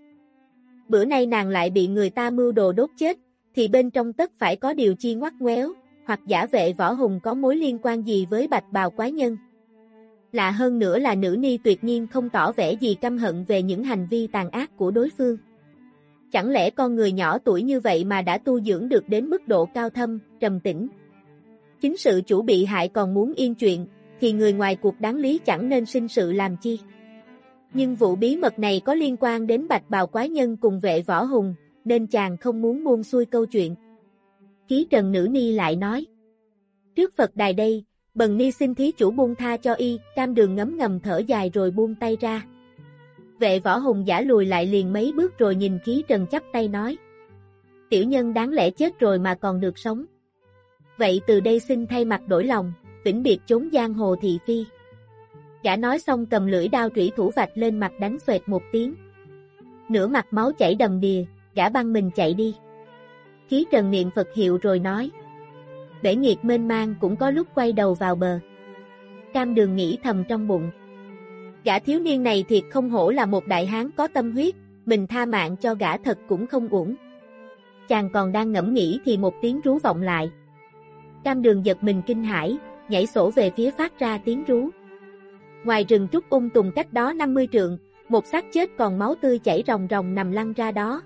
Bữa nay nàng lại bị người ta mưu đồ đốt chết, thì bên trong tất phải có điều chi ngoắt ngoéo, hoặc giả vệ võ hùng có mối liên quan gì với bạch bào quái nhân. Lạ hơn nữa là nữ ni tuyệt nhiên không tỏ vẻ gì căm hận về những hành vi tàn ác của đối phương. Chẳng lẽ con người nhỏ tuổi như vậy mà đã tu dưỡng được đến mức độ cao thâm, trầm tĩnh. Chính sự chủ bị hại còn muốn yên chuyện, thì người ngoài cuộc đáng lý chẳng nên sinh sự làm chi. Nhưng vụ bí mật này có liên quan đến bạch bào quái nhân cùng vệ võ hùng, nên chàng không muốn buông xuôi câu chuyện. Ký trần nữ ni lại nói. Trước Phật đài đây, bần ni xin thí chủ buông tha cho y, cam đường ngấm ngầm thở dài rồi buông tay ra. Vệ võ hùng giả lùi lại liền mấy bước rồi nhìn khí trần chắp tay nói. Tiểu nhân đáng lẽ chết rồi mà còn được sống. Vậy từ đây xin thay mặt đổi lòng, vĩnh biệt chốn giang hồ thị phi. Gã nói xong cầm lưỡi đao trủy thủ vạch lên mặt đánh xoẹt một tiếng. Nửa mặt máu chảy đầm đìa, gã băng mình chạy đi. Khí trần niệm Phật hiệu rồi nói. Bể nghiệt mênh mang cũng có lúc quay đầu vào bờ. Cam đường nghĩ thầm trong bụng. Gã thiếu niên này thiệt không hổ là một đại hán có tâm huyết, mình tha mạng cho gã thật cũng không uổng. Chàng còn đang ngẫm nghĩ thì một tiếng rú vọng lại. Cam đường giật mình kinh hãi, nhảy sổ về phía phát ra tiếng rú. Ngoài rừng trúc ung tùng cách đó 50 trượng, một xác chết còn máu tươi chảy ròng ròng nằm lăn ra đó.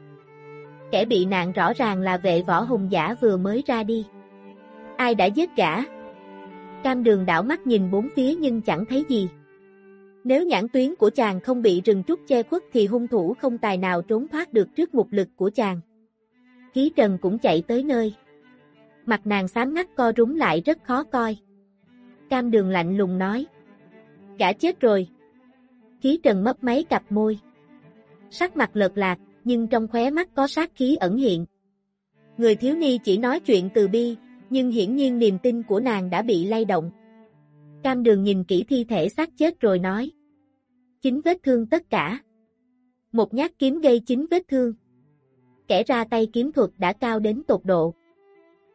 Kẻ bị nạn rõ ràng là vệ võ hùng giả vừa mới ra đi. Ai đã giết gã? Cam đường đảo mắt nhìn bốn phía nhưng chẳng thấy gì. Nếu nhãn tuyến của chàng không bị rừng trúc che khuất thì hung thủ không tài nào trốn thoát được trước mục lực của chàng. Ký trần cũng chạy tới nơi. Mặt nàng xám ngắt co rúm lại rất khó coi. Cam đường lạnh lùng nói. Gã chết rồi. Ký trần mấp máy cặp môi. Sắc mặt lợt lạc, nhưng trong khóe mắt có sát khí ẩn hiện. Người thiếu ni chỉ nói chuyện từ bi, nhưng hiển nhiên niềm tin của nàng đã bị lay động. Cam đường nhìn kỹ thi thể xác chết rồi nói. Chính vết thương tất cả. Một nhát kiếm gây chính vết thương. Kẻ ra tay kiếm thuật đã cao đến tột độ.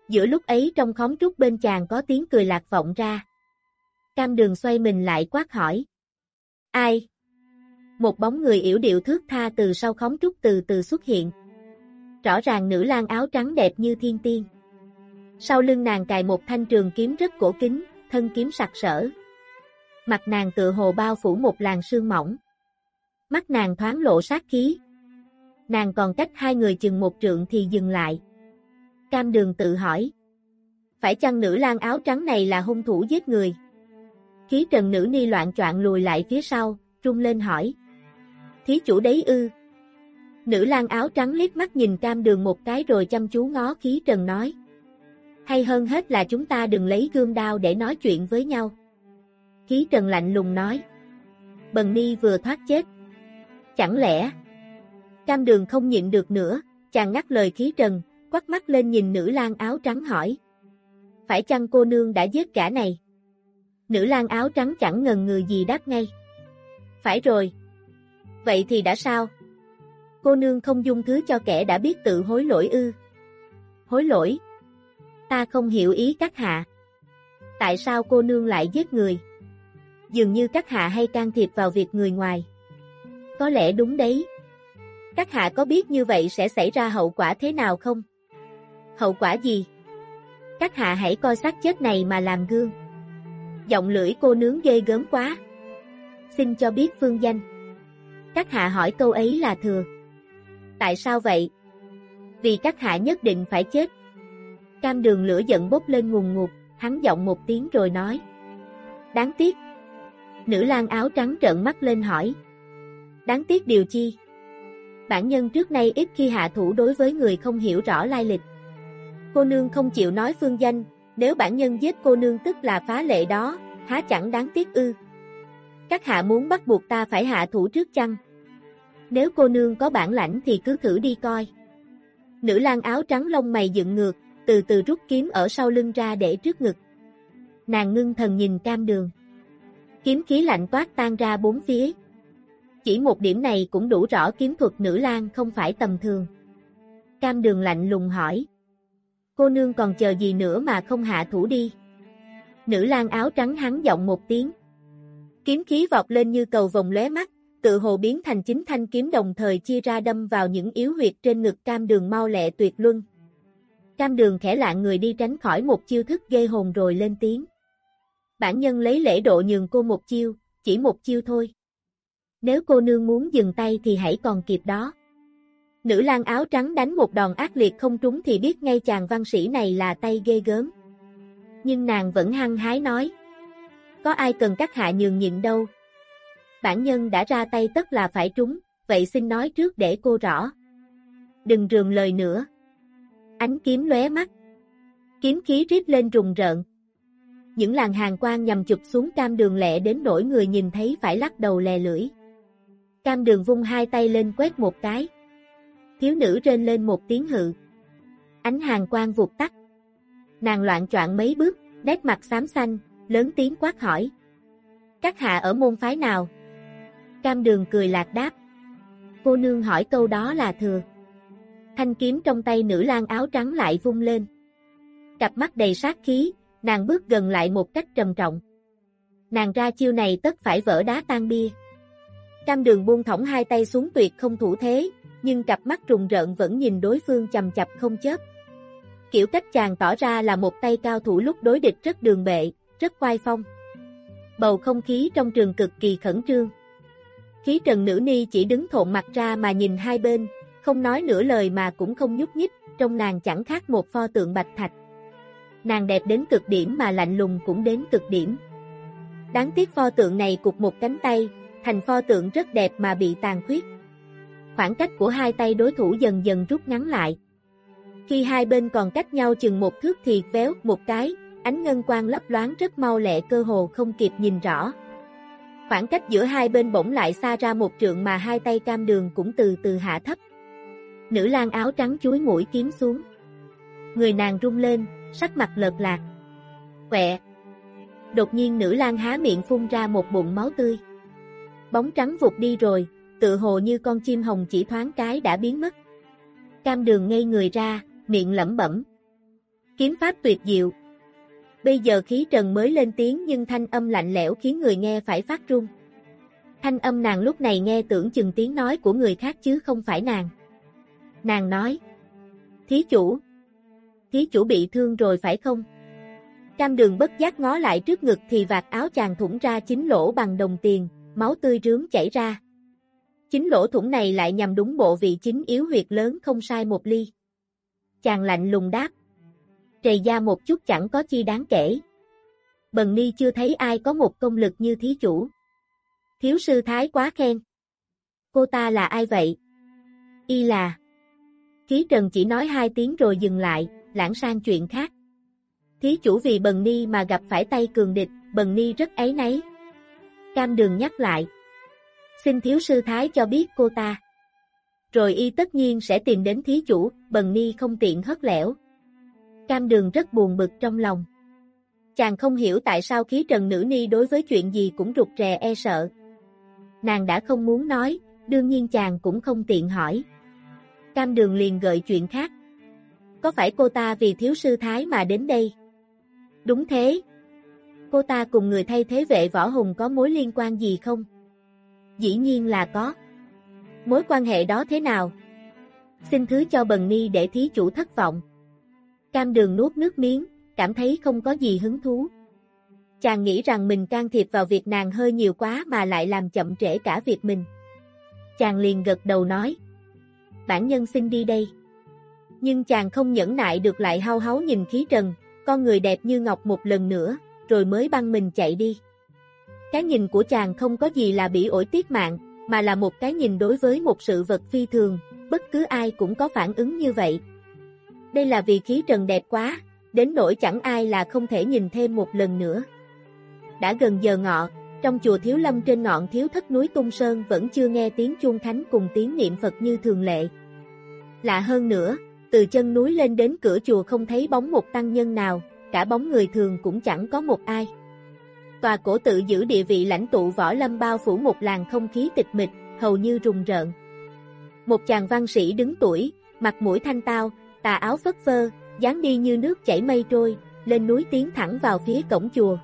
Giữa lúc ấy trong khóm trúc bên chàng có tiếng cười lạc vọng ra. Cam đường xoay mình lại quát hỏi. Ai? Một bóng người yểu điệu thước tha từ sau khóm trúc từ từ xuất hiện. Rõ ràng nữ lang áo trắng đẹp như thiên tiên. Sau lưng nàng cài một thanh trường kiếm rất cổ kính, thân kiếm sặc sỡ. Mặt nàng tự hồ bao phủ một làn sương mỏng. Mắt nàng thoáng lộ sát khí. Nàng còn cách hai người chừng một trượng thì dừng lại. Cam đường tự hỏi. Phải chăng nữ lang áo trắng này là hung thủ giết người? Khí trần nữ ni loạn choạng lùi lại phía sau, trung lên hỏi. Thí chủ đấy ư? Nữ lang áo trắng liếc mắt nhìn cam đường một cái rồi chăm chú ngó khí trần nói hay hơn hết là chúng ta đừng lấy gương đao để nói chuyện với nhau. Khí trần lạnh lùng nói. Bần ni vừa thoát chết. Chẳng lẽ? Cam đường không nhịn được nữa, chàng ngắt lời khí trần, quắt mắt lên nhìn nữ lang áo trắng hỏi. Phải chăng cô nương đã giết cả này? Nữ lang áo trắng chẳng ngần ngừ gì đáp ngay. Phải rồi. Vậy thì đã sao? Cô nương không dung thứ cho kẻ đã biết tự hối lỗi ư. hối lỗi. Ta không hiểu ý các hạ. Tại sao cô nương lại giết người? Dường như các hạ hay can thiệp vào việc người ngoài. Có lẽ đúng đấy. Các hạ có biết như vậy sẽ xảy ra hậu quả thế nào không? Hậu quả gì? Các hạ hãy coi xác chết này mà làm gương. Giọng lưỡi cô nướng ghê gớm quá. Xin cho biết phương danh. Các hạ hỏi câu ấy là thừa. Tại sao vậy? Vì các hạ nhất định phải chết. Cam đường lửa giận bốc lên ngùng ngục, hắn giọng một tiếng rồi nói. Đáng tiếc. Nữ lang áo trắng trợn mắt lên hỏi. Đáng tiếc điều chi? Bản nhân trước nay ít khi hạ thủ đối với người không hiểu rõ lai lịch. Cô nương không chịu nói phương danh, nếu bản nhân giết cô nương tức là phá lệ đó, há chẳng đáng tiếc ư. Các hạ muốn bắt buộc ta phải hạ thủ trước chăng? Nếu cô nương có bản lãnh thì cứ thử đi coi. Nữ lang áo trắng lông mày dựng ngược, từ từ rút kiếm ở sau lưng ra để trước ngực. Nàng ngưng thần nhìn cam đường. Kiếm khí lạnh toát tan ra bốn phía. Chỉ một điểm này cũng đủ rõ kiếm thuật nữ lang không phải tầm thường. Cam đường lạnh lùng hỏi. Cô nương còn chờ gì nữa mà không hạ thủ đi. Nữ lang áo trắng hắn giọng một tiếng. Kiếm khí vọt lên như cầu vòng lóe mắt, tự hồ biến thành chính thanh kiếm đồng thời chia ra đâm vào những yếu huyệt trên ngực cam đường mau lẹ tuyệt luân. Cam đường khẽ lạng người đi tránh khỏi một chiêu thức gây hồn rồi lên tiếng. Bản nhân lấy lễ độ nhường cô một chiêu, chỉ một chiêu thôi. Nếu cô nương muốn dừng tay thì hãy còn kịp đó. Nữ lang áo trắng đánh một đòn ác liệt không trúng thì biết ngay chàng văn sĩ này là tay ghê gớm. Nhưng nàng vẫn hăng hái nói. Có ai cần các hạ nhường nhịn đâu. Bản nhân đã ra tay tất là phải trúng, vậy xin nói trước để cô rõ. Đừng rườm lời nữa. Ánh kiếm lóe mắt. Kiếm khí rít lên rùng rợn. Những làn hàng quang nhằm chụp xuống cam đường lẹ đến nỗi người nhìn thấy phải lắc đầu lè lưỡi. Cam đường vung hai tay lên quét một cái. Thiếu nữ rên lên một tiếng hự. Ánh hàng quang vụt tắt. Nàng loạn choạng mấy bước, nét mặt xám xanh, lớn tiếng quát hỏi. Các hạ ở môn phái nào? Cam đường cười lạc đáp. Cô nương hỏi câu đó là thừa. Thanh kiếm trong tay nữ lang áo trắng lại vung lên. Cặp mắt đầy sát khí, nàng bước gần lại một cách trầm trọng. Nàng ra chiêu này tất phải vỡ đá tan bia. Cam đường buông thõng hai tay xuống tuyệt không thủ thế, nhưng cặp mắt trùng rợn vẫn nhìn đối phương chầm chập không chớp. Kiểu cách chàng tỏ ra là một tay cao thủ lúc đối địch rất đường bệ, rất quai phong. Bầu không khí trong trường cực kỳ khẩn trương. Khí trần nữ ni chỉ đứng thộn mặt ra mà nhìn hai bên, không nói nửa lời mà cũng không nhúc nhích, trong nàng chẳng khác một pho tượng bạch thạch. Nàng đẹp đến cực điểm mà lạnh lùng cũng đến cực điểm. Đáng tiếc pho tượng này cục một cánh tay, thành pho tượng rất đẹp mà bị tàn khuyết. Khoảng cách của hai tay đối thủ dần dần rút ngắn lại. Khi hai bên còn cách nhau chừng một thước thì véo một cái, ánh ngân quang lấp loáng rất mau lẹ cơ hồ không kịp nhìn rõ. Khoảng cách giữa hai bên bỗng lại xa ra một trượng mà hai tay cam đường cũng từ từ hạ thấp. Nữ lang áo trắng chuối mũi kiếm xuống. Người nàng rung lên, sắc mặt lợt lạc. Quẹ! Đột nhiên nữ lang há miệng phun ra một bụng máu tươi. Bóng trắng vụt đi rồi, tự hồ như con chim hồng chỉ thoáng cái đã biến mất. Cam đường ngây người ra, miệng lẩm bẩm. Kiếm pháp tuyệt diệu. Bây giờ khí trần mới lên tiếng nhưng thanh âm lạnh lẽo khiến người nghe phải phát run. Thanh âm nàng lúc này nghe tưởng chừng tiếng nói của người khác chứ không phải nàng. Nàng nói. Thí chủ. Thí chủ bị thương rồi phải không? Cam đường bất giác ngó lại trước ngực thì vạt áo chàng thủng ra chính lỗ bằng đồng tiền, máu tươi rướng chảy ra. Chính lỗ thủng này lại nhằm đúng bộ vị chính yếu huyệt lớn không sai một ly. Chàng lạnh lùng đáp. Trầy da một chút chẳng có chi đáng kể. Bần ni chưa thấy ai có một công lực như thí chủ. Thiếu sư thái quá khen. Cô ta là ai vậy? Y là. Khí trần chỉ nói hai tiếng rồi dừng lại, lãng sang chuyện khác. Thí chủ vì bần ni mà gặp phải tay cường địch, bần ni rất ấy nấy. Cam đường nhắc lại. Xin thiếu sư thái cho biết cô ta. Rồi y tất nhiên sẽ tìm đến thí chủ, bần ni không tiện hất lẻo. Cam đường rất buồn bực trong lòng. Chàng không hiểu tại sao khí trần nữ ni đối với chuyện gì cũng rụt rè e sợ. Nàng đã không muốn nói, đương nhiên chàng cũng không tiện hỏi. Cam đường liền gợi chuyện khác. có phải cô ta vì thiếu sư thái mà đến đây? Đúng thế. Cô ta cùng người thay thế vệ võ hùng có mối liên quan gì không? Dĩ nhiên là có. Mối quan hệ đó thế nào? Xin thứ cho bần ni để thí chủ thất vọng. Cam đường nuốt nước miếng, cảm thấy không có gì hứng thú. Chàng nghĩ rằng mình can thiệp vào việc nàng hơi nhiều quá mà lại làm chậm trễ cả việc mình. Chàng liền gật đầu nói. Bản nhân xin đi đây. Nhưng chàng không nhẫn nại được lại hao háo nhìn khí trần, con người đẹp như ngọc một lần nữa, rồi mới băng mình chạy đi. Cái nhìn của chàng không có gì là bị ổi tiết mạng, mà là một cái nhìn đối với một sự vật phi thường, bất cứ ai cũng có phản ứng như vậy. Đây là vì khí trần đẹp quá, đến nỗi chẳng ai là không thể nhìn thêm một lần nữa. Đã gần giờ ngọ, trong chùa Thiếu Lâm trên ngọn thiếu thất núi Tung Sơn vẫn chưa nghe tiếng chuông thánh cùng tiếng niệm Phật như thường lệ. Lạ hơn nữa, từ chân núi lên đến cửa chùa không thấy bóng một tăng nhân nào, cả bóng người thường cũng chẳng có một ai. Tòa cổ tự giữ địa vị lãnh tụ võ lâm bao phủ một làng không khí tịch mịch, hầu như rùng rợn. Một chàng văn sĩ đứng tuổi, mặt mũi thanh tao, tà áo phất phơ, dáng đi như nước chảy mây trôi, lên núi tiến thẳng vào phía cổng chùa.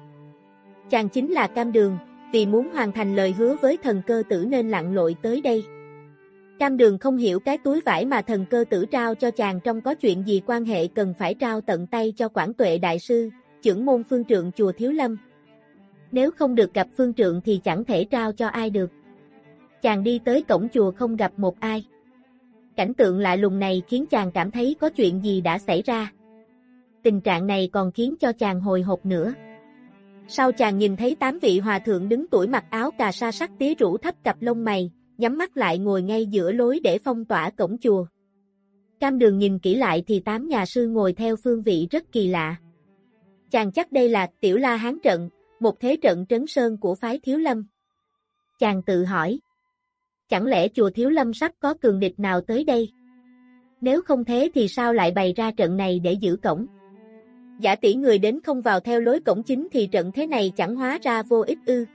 Chàng chính là Cam Đường, vì muốn hoàn thành lời hứa với thần cơ tử nên lặn lội tới đây. Cam Đường không hiểu cái túi vải mà thần cơ tử trao cho chàng trong có chuyện gì quan hệ cần phải trao tận tay cho Quảng Tuệ Đại Sư, trưởng môn phương trượng chùa Thiếu Lâm. Nếu không được gặp phương trượng thì chẳng thể trao cho ai được. Chàng đi tới cổng chùa không gặp một ai. Cảnh tượng lạ lùng này khiến chàng cảm thấy có chuyện gì đã xảy ra. Tình trạng này còn khiến cho chàng hồi hộp nữa. Sau chàng nhìn thấy tám vị hòa thượng đứng tuổi mặc áo cà sa sắc tía rũ thấp cặp lông mày, nhắm mắt lại ngồi ngay giữa lối để phong tỏa cổng chùa. Cam đường nhìn kỹ lại thì tám nhà sư ngồi theo phương vị rất kỳ lạ. Chàng chắc đây là tiểu la hán trận, một thế trận trấn sơn của phái thiếu lâm. Chàng tự hỏi. Chẳng lẽ chùa thiếu lâm sắp có cường địch nào tới đây? Nếu không thế thì sao lại bày ra trận này để giữ cổng? Giả tỷ người đến không vào theo lối cổng chính thì trận thế này chẳng hóa ra vô ích ư.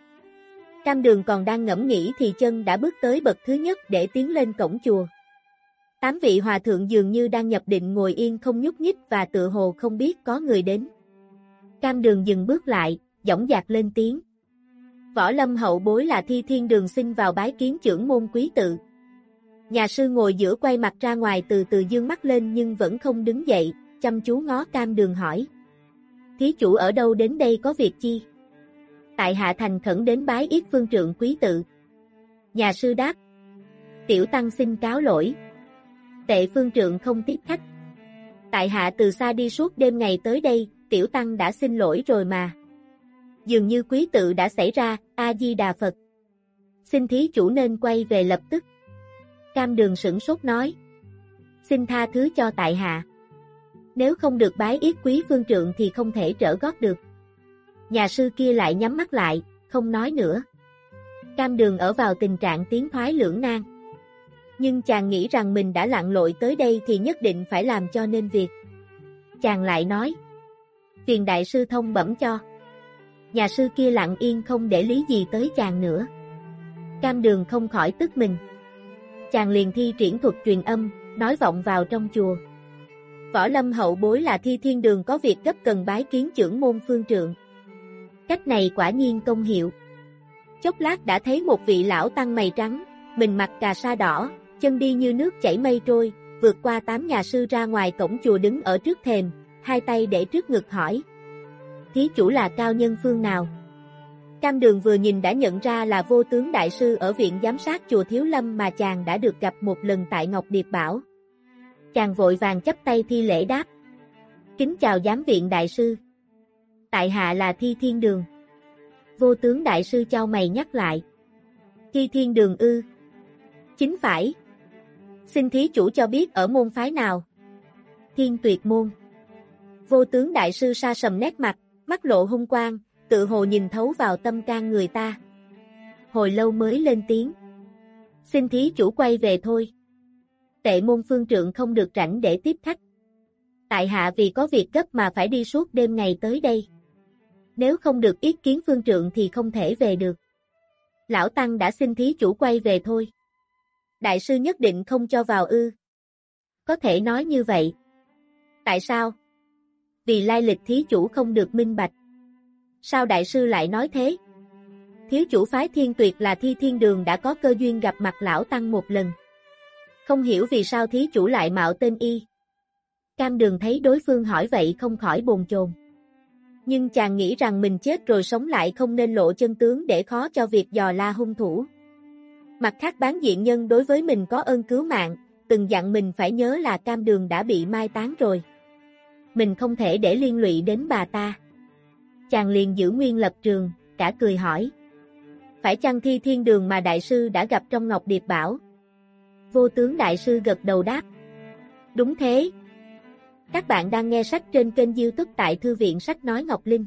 Cam đường còn đang ngẫm nghĩ thì chân đã bước tới bậc thứ nhất để tiến lên cổng chùa. Tám vị hòa thượng dường như đang nhập định ngồi yên không nhúc nhích và tự hồ không biết có người đến. Cam đường dừng bước lại, dõng dạc lên tiếng. Võ lâm hậu bối là thi thiên đường sinh vào bái kiến trưởng môn quý tự. Nhà sư ngồi giữa quay mặt ra ngoài từ từ dương mắt lên nhưng vẫn không đứng dậy, chăm chú ngó cam đường hỏi. Thí chủ ở đâu đến đây có việc chi? Tại hạ thành khẩn đến bái yết phương trượng quý tự. Nhà sư đáp. Tiểu tăng xin cáo lỗi. Tệ phương trượng không tiếp khách. Tại hạ từ xa đi suốt đêm ngày tới đây, tiểu tăng đã xin lỗi rồi mà. Dường như quý tự đã xảy ra, A-di-đà Phật. Xin thí chủ nên quay về lập tức. Cam đường sửng sốt nói. Xin tha thứ cho tại hạ. Nếu không được bái yết quý phương trượng thì không thể trở gót được. Nhà sư kia lại nhắm mắt lại, không nói nữa. Cam đường ở vào tình trạng tiến thoái lưỡng nan. Nhưng chàng nghĩ rằng mình đã lặn lội tới đây thì nhất định phải làm cho nên việc. Chàng lại nói. Phiền đại sư thông bẩm cho. Nhà sư kia lặng yên không để lý gì tới chàng nữa. Cam đường không khỏi tức mình. Chàng liền thi triển thuật truyền âm, nói vọng vào trong chùa. Võ lâm hậu bối là thi thiên đường có việc gấp cần bái kiến trưởng môn phương trượng. Cách này quả nhiên công hiệu. Chốc lát đã thấy một vị lão tăng mày trắng, mình mặc cà sa đỏ, chân đi như nước chảy mây trôi, vượt qua tám nhà sư ra ngoài cổng chùa đứng ở trước thềm, hai tay để trước ngực hỏi. Thí chủ là cao nhân phương nào? Cam đường vừa nhìn đã nhận ra là vô tướng đại sư ở viện giám sát chùa Thiếu Lâm mà chàng đã được gặp một lần tại Ngọc Điệp Bảo. Chàng vội vàng chấp tay thi lễ đáp. Kính chào giám viện đại sư. Tại hạ là thi thiên đường. Vô tướng đại sư cho mày nhắc lại. Thi thiên đường ư. Chính phải. Xin thí chủ cho biết ở môn phái nào. Thiên tuyệt môn. Vô tướng đại sư sa sầm nét mặt, mắt lộ hung quang, tự hồ nhìn thấu vào tâm can người ta. Hồi lâu mới lên tiếng. Xin thí chủ quay về thôi tệ môn phương trượng không được rảnh để tiếp khách. Tại hạ vì có việc gấp mà phải đi suốt đêm ngày tới đây. Nếu không được ý kiến phương trượng thì không thể về được. Lão Tăng đã xin thí chủ quay về thôi. Đại sư nhất định không cho vào ư. Có thể nói như vậy. Tại sao? Vì lai lịch thí chủ không được minh bạch. Sao đại sư lại nói thế? Thiếu chủ phái thiên tuyệt là thi thiên đường đã có cơ duyên gặp mặt lão tăng một lần. Không hiểu vì sao thí chủ lại mạo tên y. Cam đường thấy đối phương hỏi vậy không khỏi bồn chồn. Nhưng chàng nghĩ rằng mình chết rồi sống lại không nên lộ chân tướng để khó cho việc dò la hung thủ. Mặt khác bán diện nhân đối với mình có ơn cứu mạng, từng dặn mình phải nhớ là cam đường đã bị mai táng rồi. Mình không thể để liên lụy đến bà ta. Chàng liền giữ nguyên lập trường, cả cười hỏi. Phải chăng thi thiên đường mà đại sư đã gặp trong Ngọc Điệp Bảo? Vô tướng đại sư gật đầu đáp. Đúng thế. Các bạn đang nghe sách trên kênh youtube tại Thư viện Sách Nói Ngọc Linh.